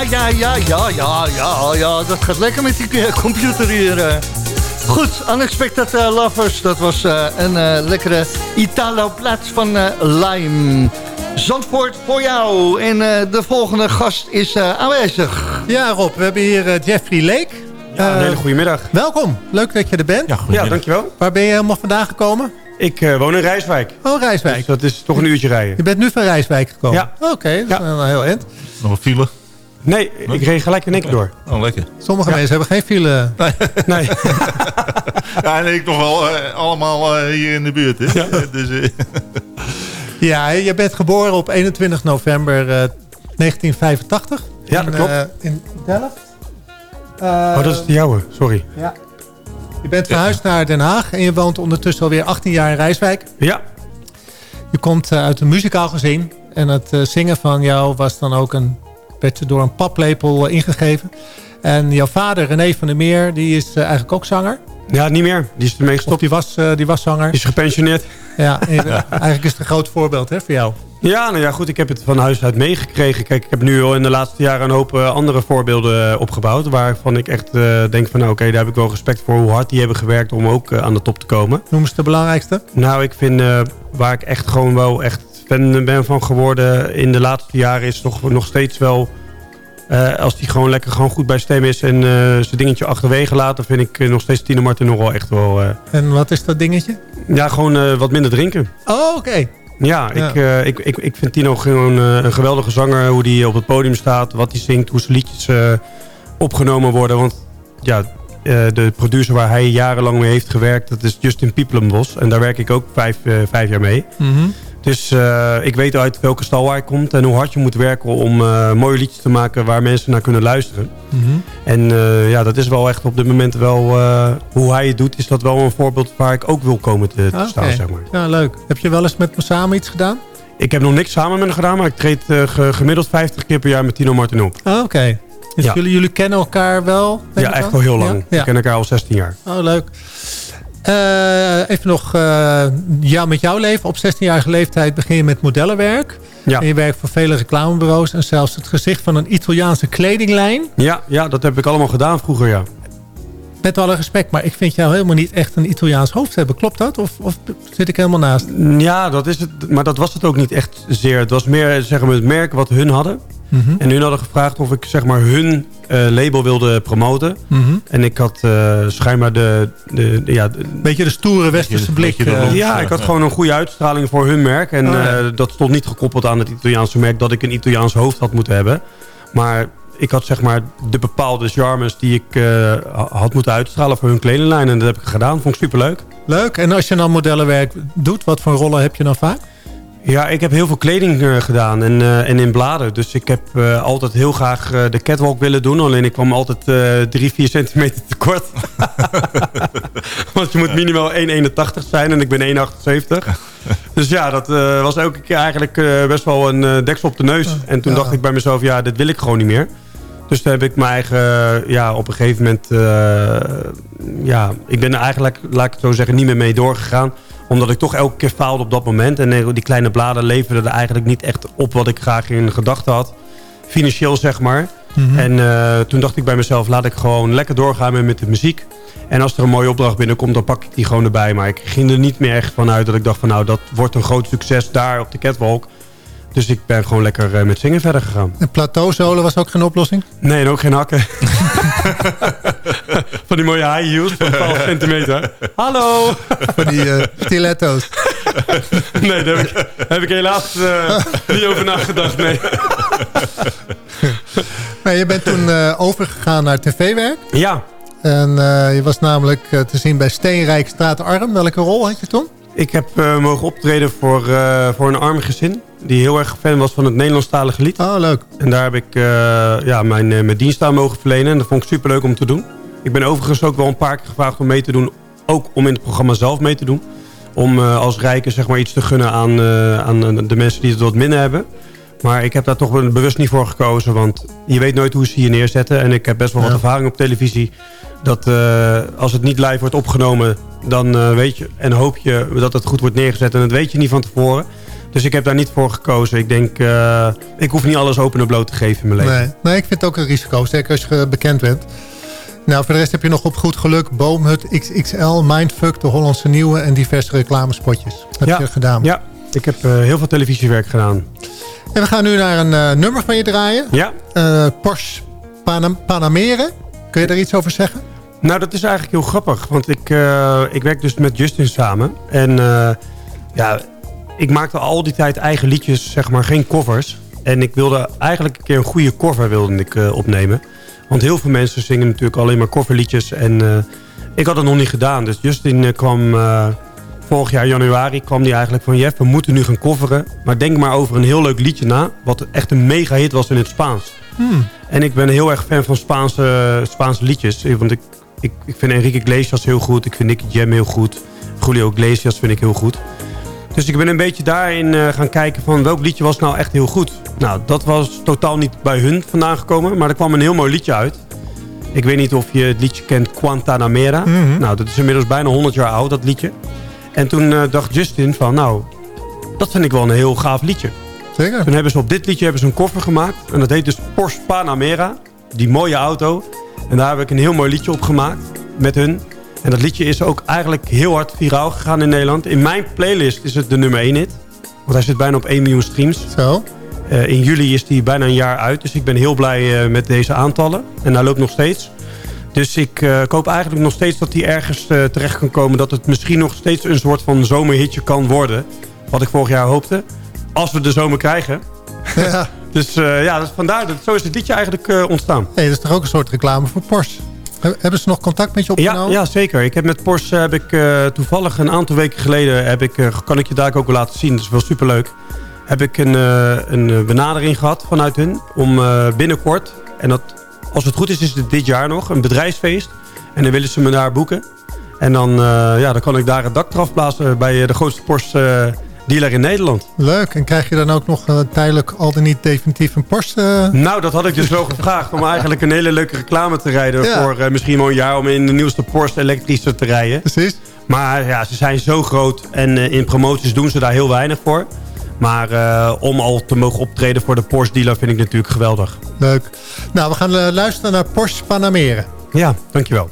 ja, ja, ja, ja, ja, ja, ja, ja. Dat gaat lekker met die eh, computer hier. eh. Goed, Unexpected eh, Lovers. Dat was eh, een eh, lekkere Italo-plaats van eh, Lime. Zandvoort voor jou. En eh, de volgende gast is eh, aanwezig. Ja, Rob, we hebben hier Jeffrey Lake. Ja, een Eh, hele goede middag. Welkom, leuk dat je er bent. Ja, ja, dankjewel. Waar ben je helemaal vandaan gekomen? Ik eh, woon in Rijswijk. Oh, Rijswijk. Dus dat is toch een uurtje rijden. Je bent nu van Rijswijk gekomen? Ja. Oké, dat is een heel eind. Nog een file? Nee, ik reed gelijk in één keer door. Oh, lekker. Sommige mensen hebben geen file. Nee. Ja, en ik nog wel eh, allemaal eh, hier in de buurt. Hè? Dus, eh, Ja, je bent geboren op 21 november eh, 1985. Ja, dat in, klopt. in Delft. oh, dat is de jouwe. Sorry. Ja. Je bent verhuisd naar Den Haag en je woont ondertussen alweer 18 jaar in Rijswijk. Ja. Je komt uit een muzikaal gezin. En het eh, zingen van jou was dan ook een, werd door een paplepel eh, ingegeven. En jouw vader, René van der Meer, die is eh, eigenlijk ook zanger. Ja, niet meer. Die is ermee gestopt. die was, eh, die was zanger. Die is gepensioneerd. Ja, en, eigenlijk is het een groot voorbeeld hè, voor jou. Ja, nou ja, goed. Ik heb het van huis uit meegekregen. Kijk, ik heb nu al in de laatste jaren een hoop andere voorbeelden opgebouwd. Waarvan ik echt denk van, nou, oké, daar heb ik wel respect voor hoe hard die hebben gewerkt om ook aan de top te komen. Noem eens de belangrijkste. Nou, ik vind waar ik echt gewoon wel echt fan ben van geworden in de laatste jaren is toch nog steeds wel... eh, als die gewoon lekker gewoon goed bij stem is en eh, zijn dingetje achterwege laat... dan vind ik eh, nog steeds Tino Martin nog wel echt wel... En wat is dat dingetje? ja, gewoon wat minder drinken. Oh, oké. Ja, Ja. Ik, ik, ik, ik vind Tino gewoon een geweldige zanger. Hoe die op het podium staat, wat hij zingt, hoe zijn liedjes opgenomen worden. Want ja, de producer waar hij jarenlang mee heeft gewerkt, dat is Justin Piepelenbos. En daar werk ik ook vijf, vijf jaar mee. Mhm. Dus eh, ik weet uit welke stal hij komt en hoe hard je moet werken om eh, mooie liedjes te maken waar mensen naar kunnen luisteren. Mhm. En eh, ja, dat is wel echt op dit moment wel, hoe hij het doet, is dat wel een voorbeeld waar ik ook wil komen te, te Ah, staan, zeg maar. Ja, leuk. Heb je wel eens met me samen iets gedaan? Ik heb nog niks samen met hem gedaan, maar ik treed ge- gemiddeld 50 keer per jaar met Tino Martin op. Oh, oké. Dus Ja. jullie, jullie kennen elkaar wel? Ja, ik echt wel heel lang. Ja? We kennen elkaar al 16 jaar. Oh, leuk. Eh, even nog eh, ja, met jouw leven. Op 16-jarige leeftijd begin je met modellenwerk. Ja. En je werkt voor vele reclamebureaus. En zelfs het gezicht van een Italiaanse kledinglijn. Ja, ja, dat heb ik allemaal gedaan vroeger, ja. Met alle respect, maar ik vind jou helemaal niet echt een Italiaans hoofd hebben. Klopt dat? Of, of zit ik helemaal naast? Ja, dat is het, maar dat was het ook niet echt zeer. Het was meer zeg maar, het merk wat hun hadden. Mhm. En hun hadden gevraagd of ik zeg maar, hun eh, label wilde promoten. Mhm. En ik had eh, schijnbaar de... de, de- ja, de- Beetje de stoere westerse blik. eh. ja, ik had gewoon een goede uitstraling voor hun merk. En Oh, ja. eh, dat stond niet gekoppeld aan het Italiaanse merk... dat ik een Italiaans hoofd had moeten hebben. Maar ik had zeg maar de bepaalde charmes die ik eh, had moeten uitstralen voor hun kledinglijn. En dat heb ik gedaan. Vond ik superleuk. Leuk. En als je dan modellenwerk doet, wat voor rollen heb je dan vaak? Ja, ik heb heel veel kleding eh, gedaan en, eh, en in bladen. Dus ik heb eh, altijd heel graag de catwalk willen doen. Alleen ik kwam altijd 3, 4 centimeter tekort. Want je moet minimaal 1,81 zijn en ik ben 1,78. Dus ja, dat was elke keer eigenlijk best wel een deksel op de neus. En toen Ja. dacht ik bij mezelf, ja, dit wil ik gewoon niet meer. Dus toen heb ik mijn eigen, ja, op een gegeven moment... ja, ik ben er eigenlijk, laat ik het zo zeggen, niet meer mee doorgegaan omdat ik toch elke keer faalde op dat moment. En die kleine bladen leverden er eigenlijk niet echt op wat ik graag in gedachten had. Financieel zeg maar. Mhm. En eh, toen dacht ik bij mezelf, laat ik gewoon lekker doorgaan met, met de muziek. En als er een mooie opdracht binnenkomt, dan pak ik die gewoon erbij. Maar ik ging er niet meer echt van uit dat ik dacht van nou, dat wordt een groot succes daar op de catwalk. Dus ik ben gewoon lekker eh, met zingen verder gegaan. En plateauzolen was ook geen oplossing? Nee, en ook geen hakken. van die mooie high heels van 12 centimeter. Hallo! Van die eh, stiletto's. Nee, daar heb ik, heb ik helaas eh, niet over nagedacht, nee. Maar je bent toen eh, overgegaan naar tv-werk. Ja, En eh, je was namelijk te zien bij Steenrijk Straatarm. Welke rol had je toen? ik heb eh, mogen optreden voor, eh, voor een arm gezin... die heel erg fan was van het Nederlandstalige lied. Oh, leuk. En daar heb ik eh, ja, mijn, eh, mijn dienst aan mogen verlenen. En dat vond ik superleuk om te doen. Ik ben overigens ook wel een paar keer gevraagd om mee te doen. Ook om in het programma zelf mee te doen. Om eh, als rijke zeg maar, iets te gunnen aan, eh, aan de mensen die het wat minder hebben. Maar ik heb daar toch bewust niet voor gekozen. Want je weet nooit hoe ze je neerzetten. En ik heb best wel wat ervaring op televisie. Dat eh, als het niet live wordt opgenomen... dan eh, weet je en hoop je dat het goed wordt neergezet. En dat weet je niet van tevoren. Dus ik heb daar niet voor gekozen. Ik denk, uh, ik hoef niet alles open en bloot te geven in mijn leven. Nee, nee ik vind het ook een risico. Zeker als je bekend bent. Nou, voor de rest heb je nog op goed geluk Boomhut XXL, Mindfuck, de Hollandse Nieuwe en diverse reclamespotjes. Heb ja, je gedaan? Ja, ik heb uh, heel veel televisiewerk gedaan. En we gaan nu naar een uh, nummer van je draaien. Ja. Uh, Porsche Panam Panamera. Kun je daar iets over zeggen? Nou, dat is eigenlijk heel grappig. Want ik, ik werk dus met Justin samen. En ja, ik maakte al die tijd eigen liedjes, zeg maar, geen covers. En ik wilde eigenlijk een keer een goede cover wilde ik, opnemen. Want heel veel mensen zingen natuurlijk alleen maar coverliedjes. En uh, ik had het nog niet gedaan. Dus Justin uh, kwam uh, vorig jaar januari kwam die eigenlijk van... Jeff, we moeten nu gaan coveren. Maar denk maar over een heel leuk liedje na. Wat echt een mega hit was in het Spaans. Hmm. En ik ben heel erg fan van Spaanse, Spaanse liedjes. Want ik, ik, ik vind Enrique Iglesias heel goed. Ik vind Nicky Jam heel goed. Julio Iglesias vind ik heel goed. Dus ik ben een beetje daarin uh, gaan kijken van welk liedje was nou echt heel goed. Nou, dat was totaal niet bij hun vandaan gekomen. Maar er kwam een heel mooi liedje uit. Ik weet niet of je het liedje kent, Guantanamera. Mm -hmm. Nou, dat is inmiddels bijna 100 jaar oud, dat liedje. En toen uh, dacht Justin van, nou, dat vind ik wel een heel gaaf liedje. Zeker. Toen hebben ze op dit liedje hebben ze een koffer gemaakt. En dat heet dus Porsche Panamera. Die mooie auto. En daar heb ik een heel mooi liedje op gemaakt met hun. En dat liedje is ook eigenlijk heel hard viraal gegaan in Nederland. In mijn playlist is het de nummer 1 hit. Want hij zit bijna op 1 miljoen streams. Zo. Uh, in juli is hij bijna een jaar uit. Dus ik ben heel blij uh, met deze aantallen. En hij loopt nog steeds. Dus ik uh, hoop eigenlijk nog steeds dat hij ergens terecht kan komen. Dat het misschien nog steeds een soort van zomerhitje kan worden. Wat ik vorig jaar hoopte. Als we de zomer krijgen. Ja. dus ja, dus vandaar. Dat, zo is dit liedje eigenlijk ontstaan. Hey, dat is toch ook een soort reclame voor Porsche? Hebben ze nog contact met je opgenomen? Ja, ja zeker. Ik heb met Porsche heb ik, uh, toevallig een aantal weken geleden... Heb ik, uh, kan ik je daar ook wel laten zien. Dat is wel superleuk. Heb ik een, uh, een benadering gehad vanuit hun. Om binnenkort, en dat, als het goed is, is het dit jaar nog, een bedrijfsfeest. En dan willen ze me daar boeken. En dan, ja, dan kan ik daar het dak eraf blazen bij de grootste Porsche dealer in Nederland. Leuk. En krijg je dan ook nog uh, tijdelijk al dan niet definitief een Porsche? Nou, dat had ik dus wel gevraagd. Om eigenlijk een hele leuke reclame te rijden. Ja. Voor uh, misschien wel een jaar om in de nieuwste Porsche elektrische te rijden. Precies. Maar ja, ze zijn zo groot. En in promoties doen ze daar heel weinig voor. Maar om al te mogen optreden voor de Porsche dealer vind ik natuurlijk geweldig. Leuk. Nou, we gaan luisteren naar Porsche Panamera. Ja, dankjewel.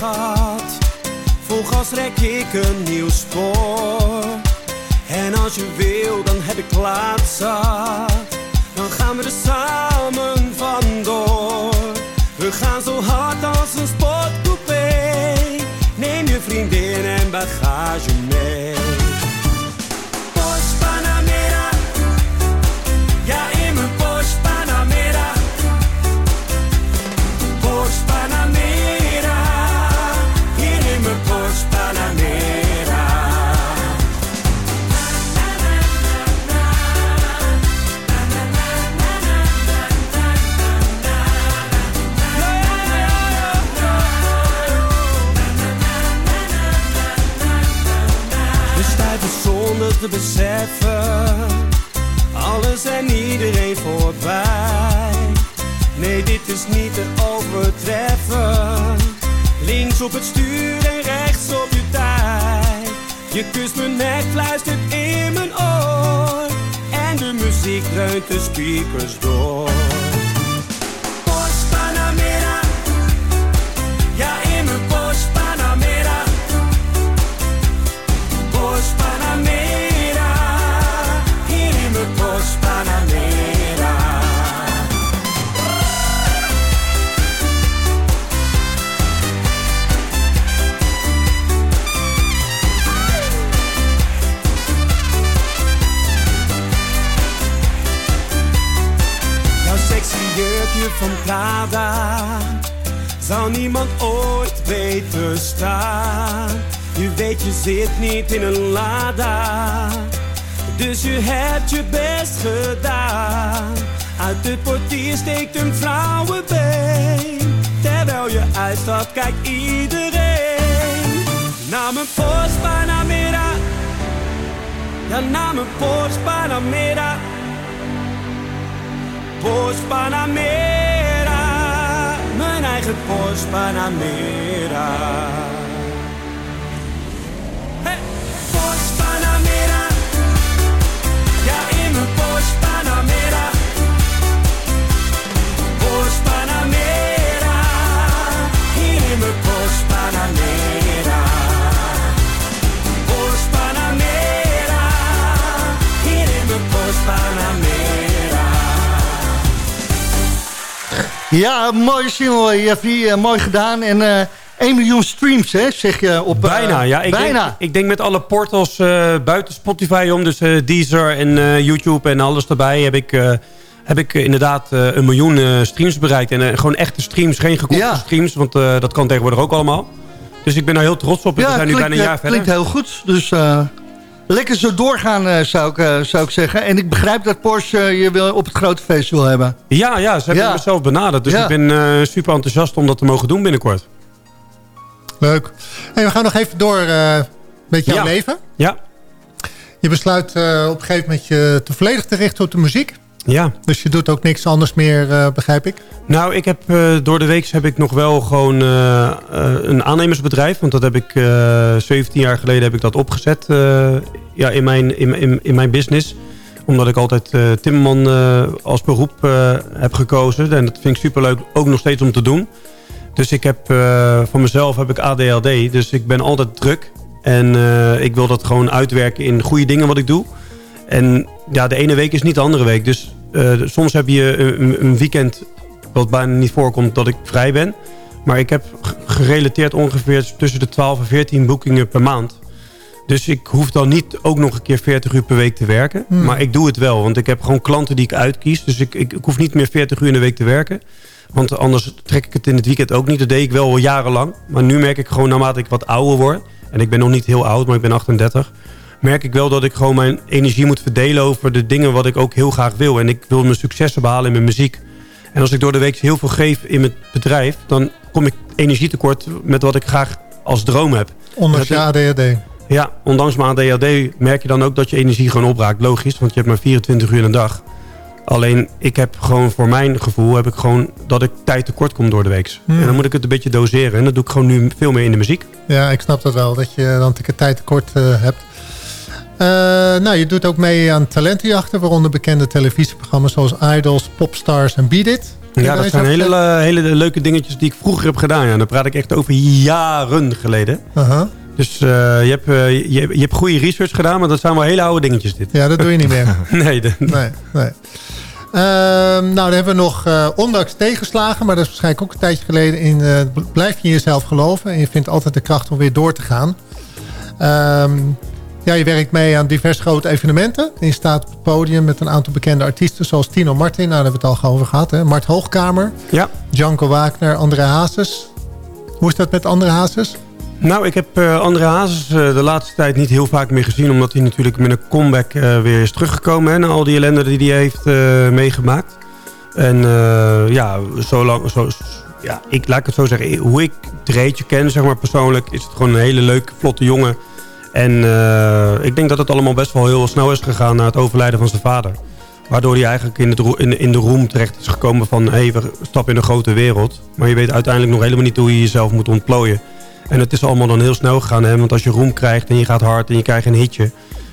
Schat. Vol rek ik een nieuw spoor. En als je wil, dan heb ik laat zat. Dan gaan we er samen Op het stuur en rechts op je tijd. Je kust mijn nek, fluistert in mijn oor. En de muziek dreunt de speakers door. Zit niet in een Lada Dus je hebt je best gedaan Uit het portier steekt een vrouwenbeen kijkt iedereen naar mijn Porsche Panamera. Ja, naar mijn Porsche Panamera. Mijn eigen Porsche. Ja, mooie single, Jeffrey. Eh, mooi gedaan. En eh 1 miljoen streams, hè, zeg je op... eh, Bijna, ja. Ik bijna. Denk, ik denk met alle portals buiten Spotify om, dus Deezer en YouTube en alles erbij, heb ik, heb ik inderdaad een miljoen streams bereikt. En gewoon echte streams, geen gekochte streams, want dat kan tegenwoordig ook allemaal. Dus ik ben daar heel trots op. en we zijn nu klinkt, bijna een jaar verder. klinkt heel goed. Dus lekker zo doorgaan, eh, zou, ik, eh, zou ik zeggen. En ik begrijp dat Porsche eh, je wil op het grote feest wil hebben. Ja, ja, ze hebben Ja. mezelf benaderd. Dus Ja. ik ben eh, super enthousiast om dat te mogen doen binnenkort. Leuk. Hey, we gaan nog even door eh met jouw Ja. leven. Ja. Je besluit eh, op een gegeven moment je te volledig te richten op de muziek. Ja. Dus je doet ook niks anders meer, eh, begrijp ik. Nou, ik heb eh, door de week heb ik nog wel gewoon eh, een aannemersbedrijf. Want dat heb ik eh 17 jaar geleden heb ik dat opgezet ja, in, mijn, in, in, in mijn business. Omdat ik altijd timmerman als beroep heb gekozen. En dat vind ik superleuk ook nog steeds om te doen. Dus ik heb voor mezelf heb ik ADHD. Dus ik ben altijd druk. En ik wil dat gewoon uitwerken in goede dingen wat ik doe. En ja, de ene week is niet de andere week. Dus eh, soms heb je een, een weekend wat bijna niet voorkomt dat ik vrij ben. Maar ik heb gerelateerd ongeveer tussen de 12 en 14 boekingen per maand. Dus ik hoef dan niet ook nog een keer 40 uur per week te werken. Hmm. Maar ik doe het wel, want ik heb gewoon klanten die ik uitkies. Dus ik, ik, ik hoef niet meer 40 uur in de week te werken. Want anders trek ik het in het weekend ook niet. Dat deed ik wel al jarenlang. Maar nu merk ik gewoon naarmate ik wat ouder word... en ik ben nog niet heel oud, maar ik ben 38... merk ik wel dat ik gewoon mijn energie moet verdelen over de dingen wat ik ook heel graag wil. En ik wil mijn successen behalen in mijn muziek. En als ik door de week heel veel geef in mijn bedrijf... dan kom ik energietekort met wat ik graag als droom heb. Ondanks je ADHD. ja, ondanks mijn ADHD merk je dan ook dat je energie gewoon opraakt. Logisch, want je hebt maar 24 uur in een dag. Alleen, ik heb gewoon voor mijn gevoel... heb ik gewoon dat ik tijd tekort kom door de week. Hmm. En dan moet ik het een beetje doseren. En dat doe ik gewoon nu veel meer in de muziek. Ja, ik snap dat wel. Dat je dan een tijd tekort eh, hebt. Eh, nou, je doet ook mee aan talentenjachten. Waaronder bekende televisieprogramma's zoals Idols, Popstars en Beat It. Ja, dat zijn hele, hele leuke dingetjes die ik vroeger heb gedaan. Ja. Dan praat ik echt over jaren geleden. Dus eh, je, hebt, eh, je, je hebt goede research gedaan, maar dat zijn wel hele oude dingetjes dit. Ja, dat doe je niet meer. nee, de- Nee, nee. Ehm, nou, dan hebben we nog eh, ondanks tegenslagen, maar dat is waarschijnlijk ook een tijdje geleden. In, eh, blijf je in jezelf geloven en je vindt altijd de kracht om weer door te gaan. Ehm, ja, je werkt mee aan diverse grote evenementen. En je staat op het podium met een aantal bekende artiesten zoals Tino Martin. Nou, daar hebben we het al over gehad. Hè? Mart Hoogkamer, Ja. Janko Wagner, André Hazes. Hoe is dat met André Hazes? Nou, ik heb eh André Hazes eh, de laatste tijd niet heel vaak meer gezien. Omdat hij natuurlijk met een comeback eh, weer is teruggekomen. Hè, na al die ellende die hij heeft meegemaakt. En ja, zo lang, zo, ja, ik laat ik het zo zeggen. Hoe ik Dreetje ken, zeg maar persoonlijk, is het gewoon een hele leuke, vlotte jongen. En eh, ik denk dat het allemaal best wel heel snel is gegaan na het overlijden van zijn vader. Waardoor hij eigenlijk in, het in, in de roem terecht is gekomen van... hé, hey, we stappen in een grote wereld. Maar je weet uiteindelijk nog helemaal niet hoe je jezelf moet ontplooien. En het is allemaal dan heel snel gegaan. Hè? Want als je roem krijgt en je gaat hard en je krijgt een hitje...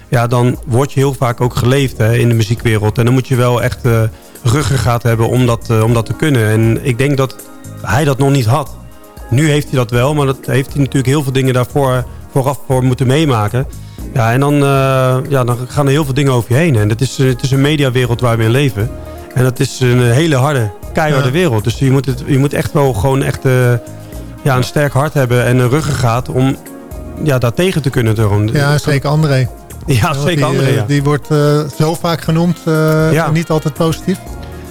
ja, dan word je heel vaak ook geleefd hè, in de muziekwereld. En dan moet je wel echt uh, ruggengraat hebben om dat, uh, om dat te kunnen. En ik denk dat hij dat nog niet had. Nu heeft hij dat wel, maar dat heeft hij natuurlijk heel veel dingen daarvoor vooraf voor moeten meemaken. Ja, en dan, uh, ja, dan gaan er heel veel dingen over je heen. En het is, het is een mediawereld waar we in leven. En dat is een hele harde, keiharde ja. wereld. Dus je moet, het, je moet echt wel gewoon echt, uh, ja, een sterk hart hebben en een ruggengraat om ja, daar tegen te kunnen doen. Ja, zeker André. Ja, zeker die, André, ja. Die wordt uh, zo vaak genoemd, uh, ja. niet altijd positief.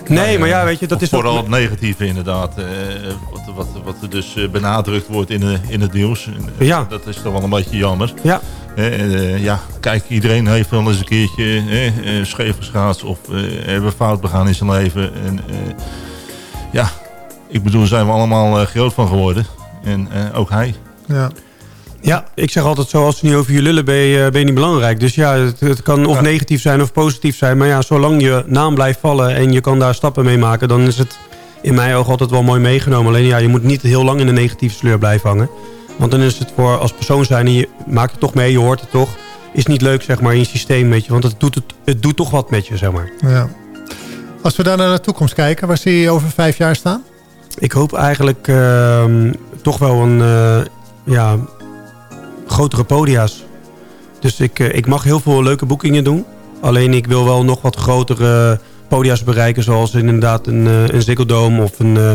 Nee, maar ja, weet je, dat is Vooral ook... het negatieve inderdaad. Uh, wat, wat, er dus benadrukt wordt in, de, in het nieuws. Ja. Dat is toch wel een beetje jammer. Ja. Uh, ja, kijk, iedereen heeft wel eens een keertje uh, scheef geschaatst of hebben fout begaan in zijn leven. En, ja, ik bedoel, daar zijn we allemaal groot van geworden. En eh, ook hij. Ja. Ja, ik zeg altijd zo, als ze niet over je lullen ben je, ben je niet belangrijk. Dus ja, het, het kan of Ja. negatief zijn of positief zijn. Maar ja, zolang je naam blijft vallen en je kan daar stappen mee maken... dan is het in mijn ogen altijd wel mooi meegenomen. Alleen ja, je moet niet heel lang in de negatieve sleur blijven hangen. Want dan is het voor als persoon zijn je maakt het toch mee, je hoort het toch... is niet leuk zeg maar in je systeem, weet je. Want het doet, het, het doet toch wat met je, zeg maar. Ja. Als we dan naar de toekomst kijken, waar zie je je over vijf jaar staan? Ik hoop eigenlijk ehm, toch wel een eh, ja, grotere podia's. Dus ik, eh, ik mag heel veel leuke boekingen doen. Alleen ik wil wel nog wat grotere podia's bereiken. Zoals inderdaad een, eh, een Ziggo Dome of een... eh,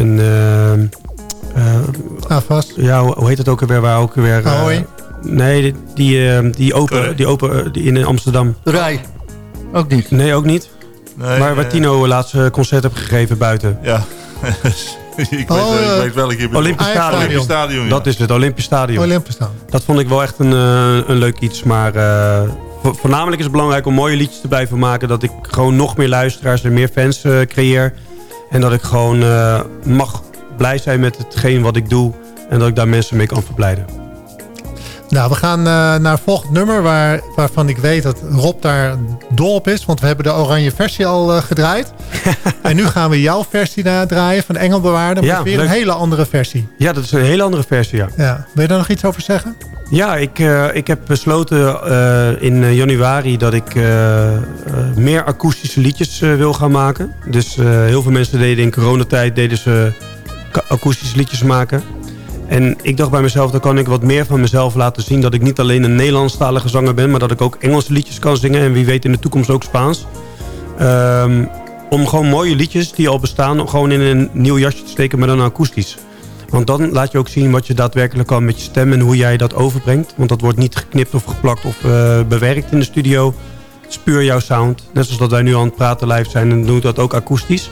een ah, vast. Ja, hoe hoe heet het ook alweer? Waar ook weer... eh, Ahoy? nee, die, die, eh, die open, die open eh, die in Amsterdam. Rij. Ook niet? Nee, ook niet. Nee, maar waar eh, Tino laatst eh, concert heeft gegeven buiten. Ja. ik, weet, Oh, ik eh, weet welke je. Olympisch Stadion. Olympisch Stadion, ja. Dat is het, Olympisch Stadion. Olympisch staan. Dat vond ik wel echt een, eh, een leuk iets. Maar eh, voornamelijk is het belangrijk om mooie liedjes te blijven maken. Dat ik gewoon nog meer luisteraars en meer fans eh, creëer. En dat ik gewoon eh, mag blij zijn met hetgeen wat ik doe. En dat ik daar mensen mee kan verblijden. Nou, we gaan eh, naar het volgende nummer waar, waarvan ik weet dat Rob daar dol op is. Want we hebben de oranje versie al eh, gedraaid. en nu gaan we jouw versie draaien van Engelbewaarder. Maar Ja, weer leuk. een hele andere versie. Ja, dat is een hele andere versie, ja. Ja. Wil je daar nog iets over zeggen? Ja, ik, eh, ik heb besloten in januari dat ik meer akoestische liedjes wil gaan maken. Dus heel veel mensen deden in coronatijd deden ze akoestische liedjes maken. En ik dacht bij mezelf, dan kan ik wat meer van mezelf laten zien. Dat ik niet alleen een Nederlandstalige zanger ben, maar dat ik ook Engelse liedjes kan zingen. En wie weet in de toekomst ook Spaans. Ehm, om gewoon mooie liedjes die al bestaan, gewoon in een nieuw jasje te steken, maar dan akoestisch. Want dan laat je ook zien wat je daadwerkelijk kan met je stem en hoe jij dat overbrengt. Want dat wordt niet geknipt of geplakt of eh, bewerkt in de studio. Het jouw sound. Net zoals dat wij nu aan het praten live zijn, dan doe ik dat ook akoestisch.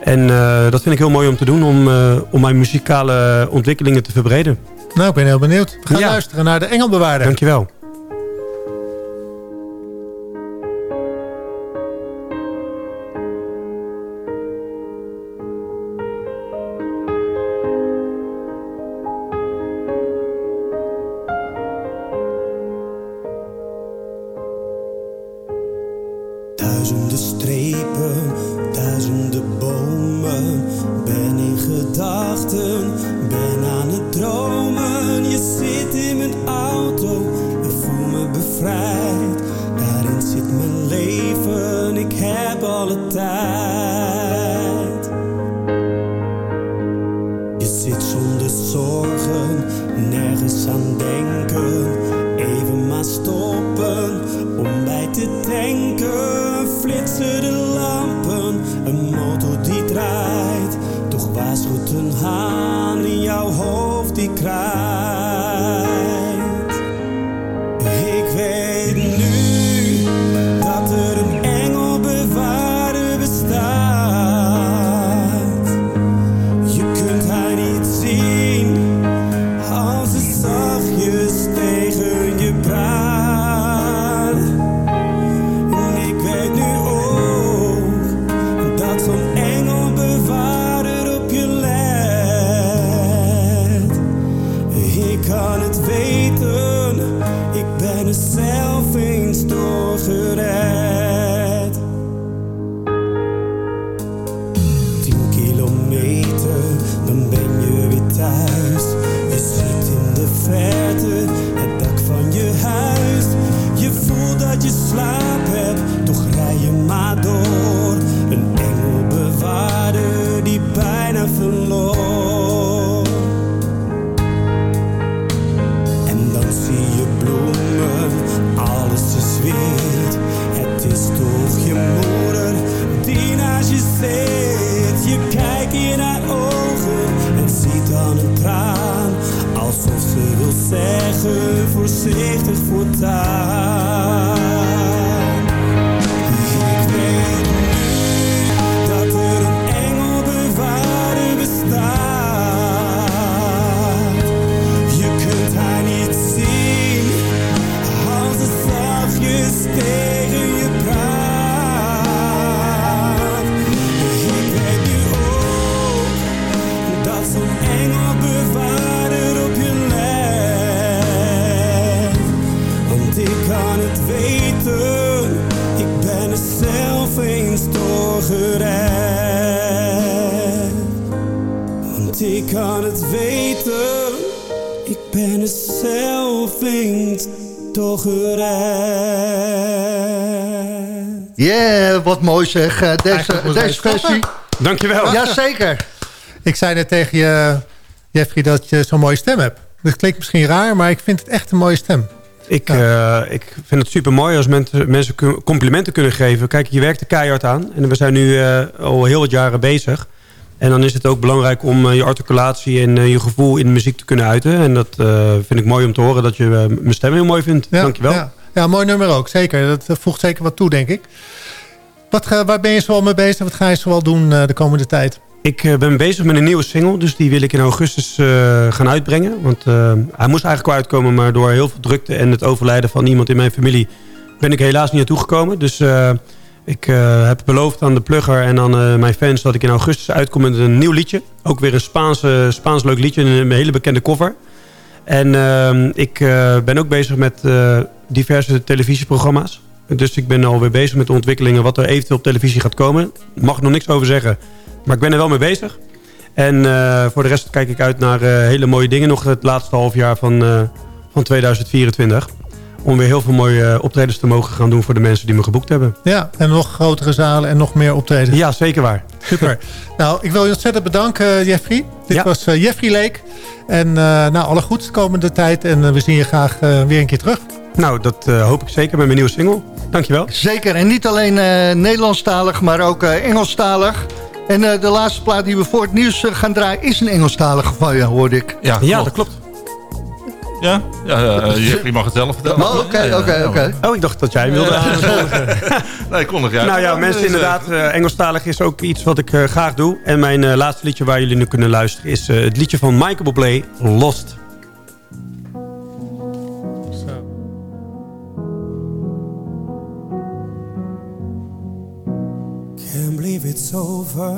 En eh, dat vind ik heel mooi om te doen, om, eh, om mijn muzikale ontwikkelingen te verbreden. Nou, ik ben heel benieuwd. We gaan Ja. luisteren naar de Engelbewaarder. Dankjewel. Alle wat mooi zeg. eh, Deze, deze versie. Dankjewel. Jazeker. Ik zei net tegen je, Jeffrey, dat je zo'n mooie stem hebt. Dat klinkt misschien raar, maar ik vind het echt een mooie stem. Ik, eh, ik vind het super mooi als mensen, complimenten kunnen geven. Kijk, je werkt er keihard aan. En we zijn nu eh, al heel wat jaren bezig. En dan is het ook belangrijk om je articulatie en je gevoel in de muziek te kunnen uiten. En dat eh, vind ik mooi om te horen dat je mijn stem heel mooi vindt. Ja, Dankjewel. Ja, ja, mooi nummer ook, zeker. Dat voegt zeker wat toe, denk ik. Wat, waar ben je zoal mee bezig? Wat ga je zoal doen eh, de komende tijd? Ik eh, ben bezig met een nieuwe single, dus die wil ik in augustus eh, gaan uitbrengen. Want hij moest eigenlijk al uitkomen, maar door heel veel drukte en het overlijden van iemand in mijn familie ben ik helaas niet naartoe gekomen. Dus ik heb beloofd aan de plugger en aan mijn fans dat ik in augustus uitkom met een nieuw liedje. Ook weer een Spaans, eh, Spaans leuk liedje, een hele bekende cover. En ehm, ik ben ook bezig met diverse televisieprogramma's. Dus ik ben alweer bezig met de ontwikkelingen wat er eventueel op televisie gaat komen. Mag nog niks over zeggen, maar ik ben er wel mee bezig. En eh, voor de rest kijk ik uit naar eh, hele mooie dingen nog het laatste half jaar van, eh, van 2024. Om weer heel veel mooie optredens te mogen gaan doen voor de mensen die me geboekt hebben. Ja, en nog grotere zalen en nog meer optreden. Ja, zeker waar. Super. nou, ik wil je ontzettend bedanken, Jeffrey. Dit Ja. was Jeffrey Leek. En nou, alle goeds de komende tijd. En we zien je graag weer een keer terug. Nou, dat hoop ik zeker met mijn nieuwe single. Dankjewel. Zeker. En niet alleen eh, Nederlandstalig, maar ook eh, Engelstalig. En eh, de laatste plaat die we voor het nieuws gaan draaien... is een Engelstalige van je, hoorde ik. Ja, dat klopt. Ja, ja eh, Jeffrey mag het zelf vertellen. Oh, Oké, oké, oké. Oh, ik dacht dat jij wilde aankondigen. Nee, ik kon nog juist. Nou ja, mensen, Dus, inderdaad, eh, Engelstalig is ook iets wat ik eh, graag doe. En mijn eh, laatste liedje waar jullie nu kunnen luisteren... is eh, het liedje van Michael Bublé, Lost. It's over.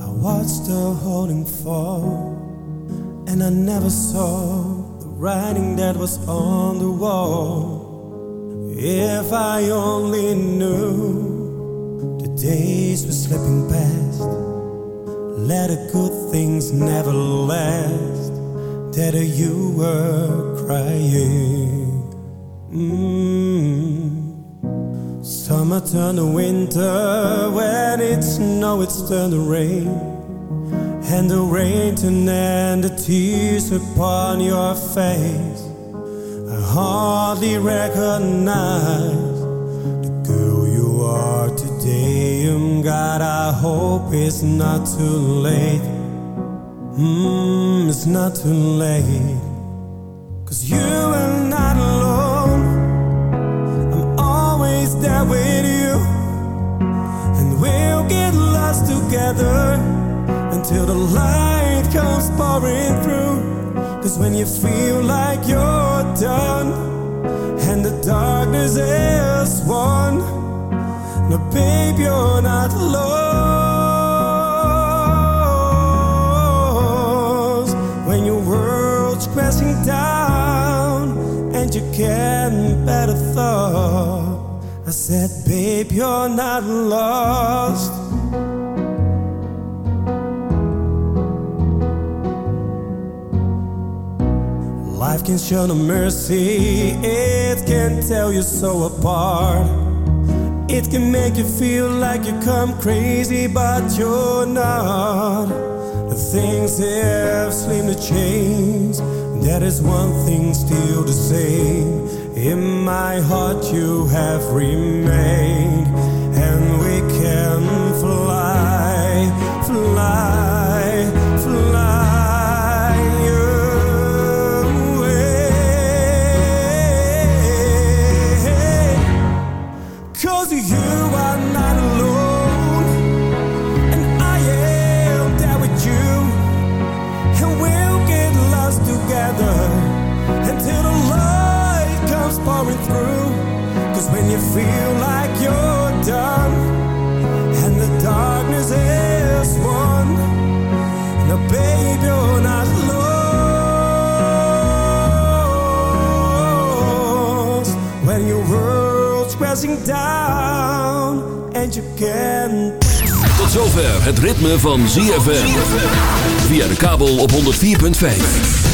I watched the holding fall, and I never saw the writing that was on the wall. If I only knew the days were slipping past, let the good things never last. That you were crying. Mm. Summer turned to winter, when it snow it's turned to rain, and the rain turned and the tears upon your face. I hardly recognize the girl you are today. And God, I hope it's not too late. Mm, it's not too late. Cause you are not alone. There with you. And we'll get lost together until the light comes pouring through. Cause when you feel like you're done and the darkness is won, no, babe, you're not lost. When your world's crashing down and you can't I said, babe, you're not lost. Life can show no mercy, it can tear you so apart. It can make you feel like you come crazy, but you're not. The things have seem to change. There is one thing still the same. In my heart, you have remained, pouring through. Cause when you feel like you're done, and the darkness is won, now babe, you're not lost. When your world's crashing down, and you can't Tot zover het ritme van ZFM. Via de kabel op 104.5.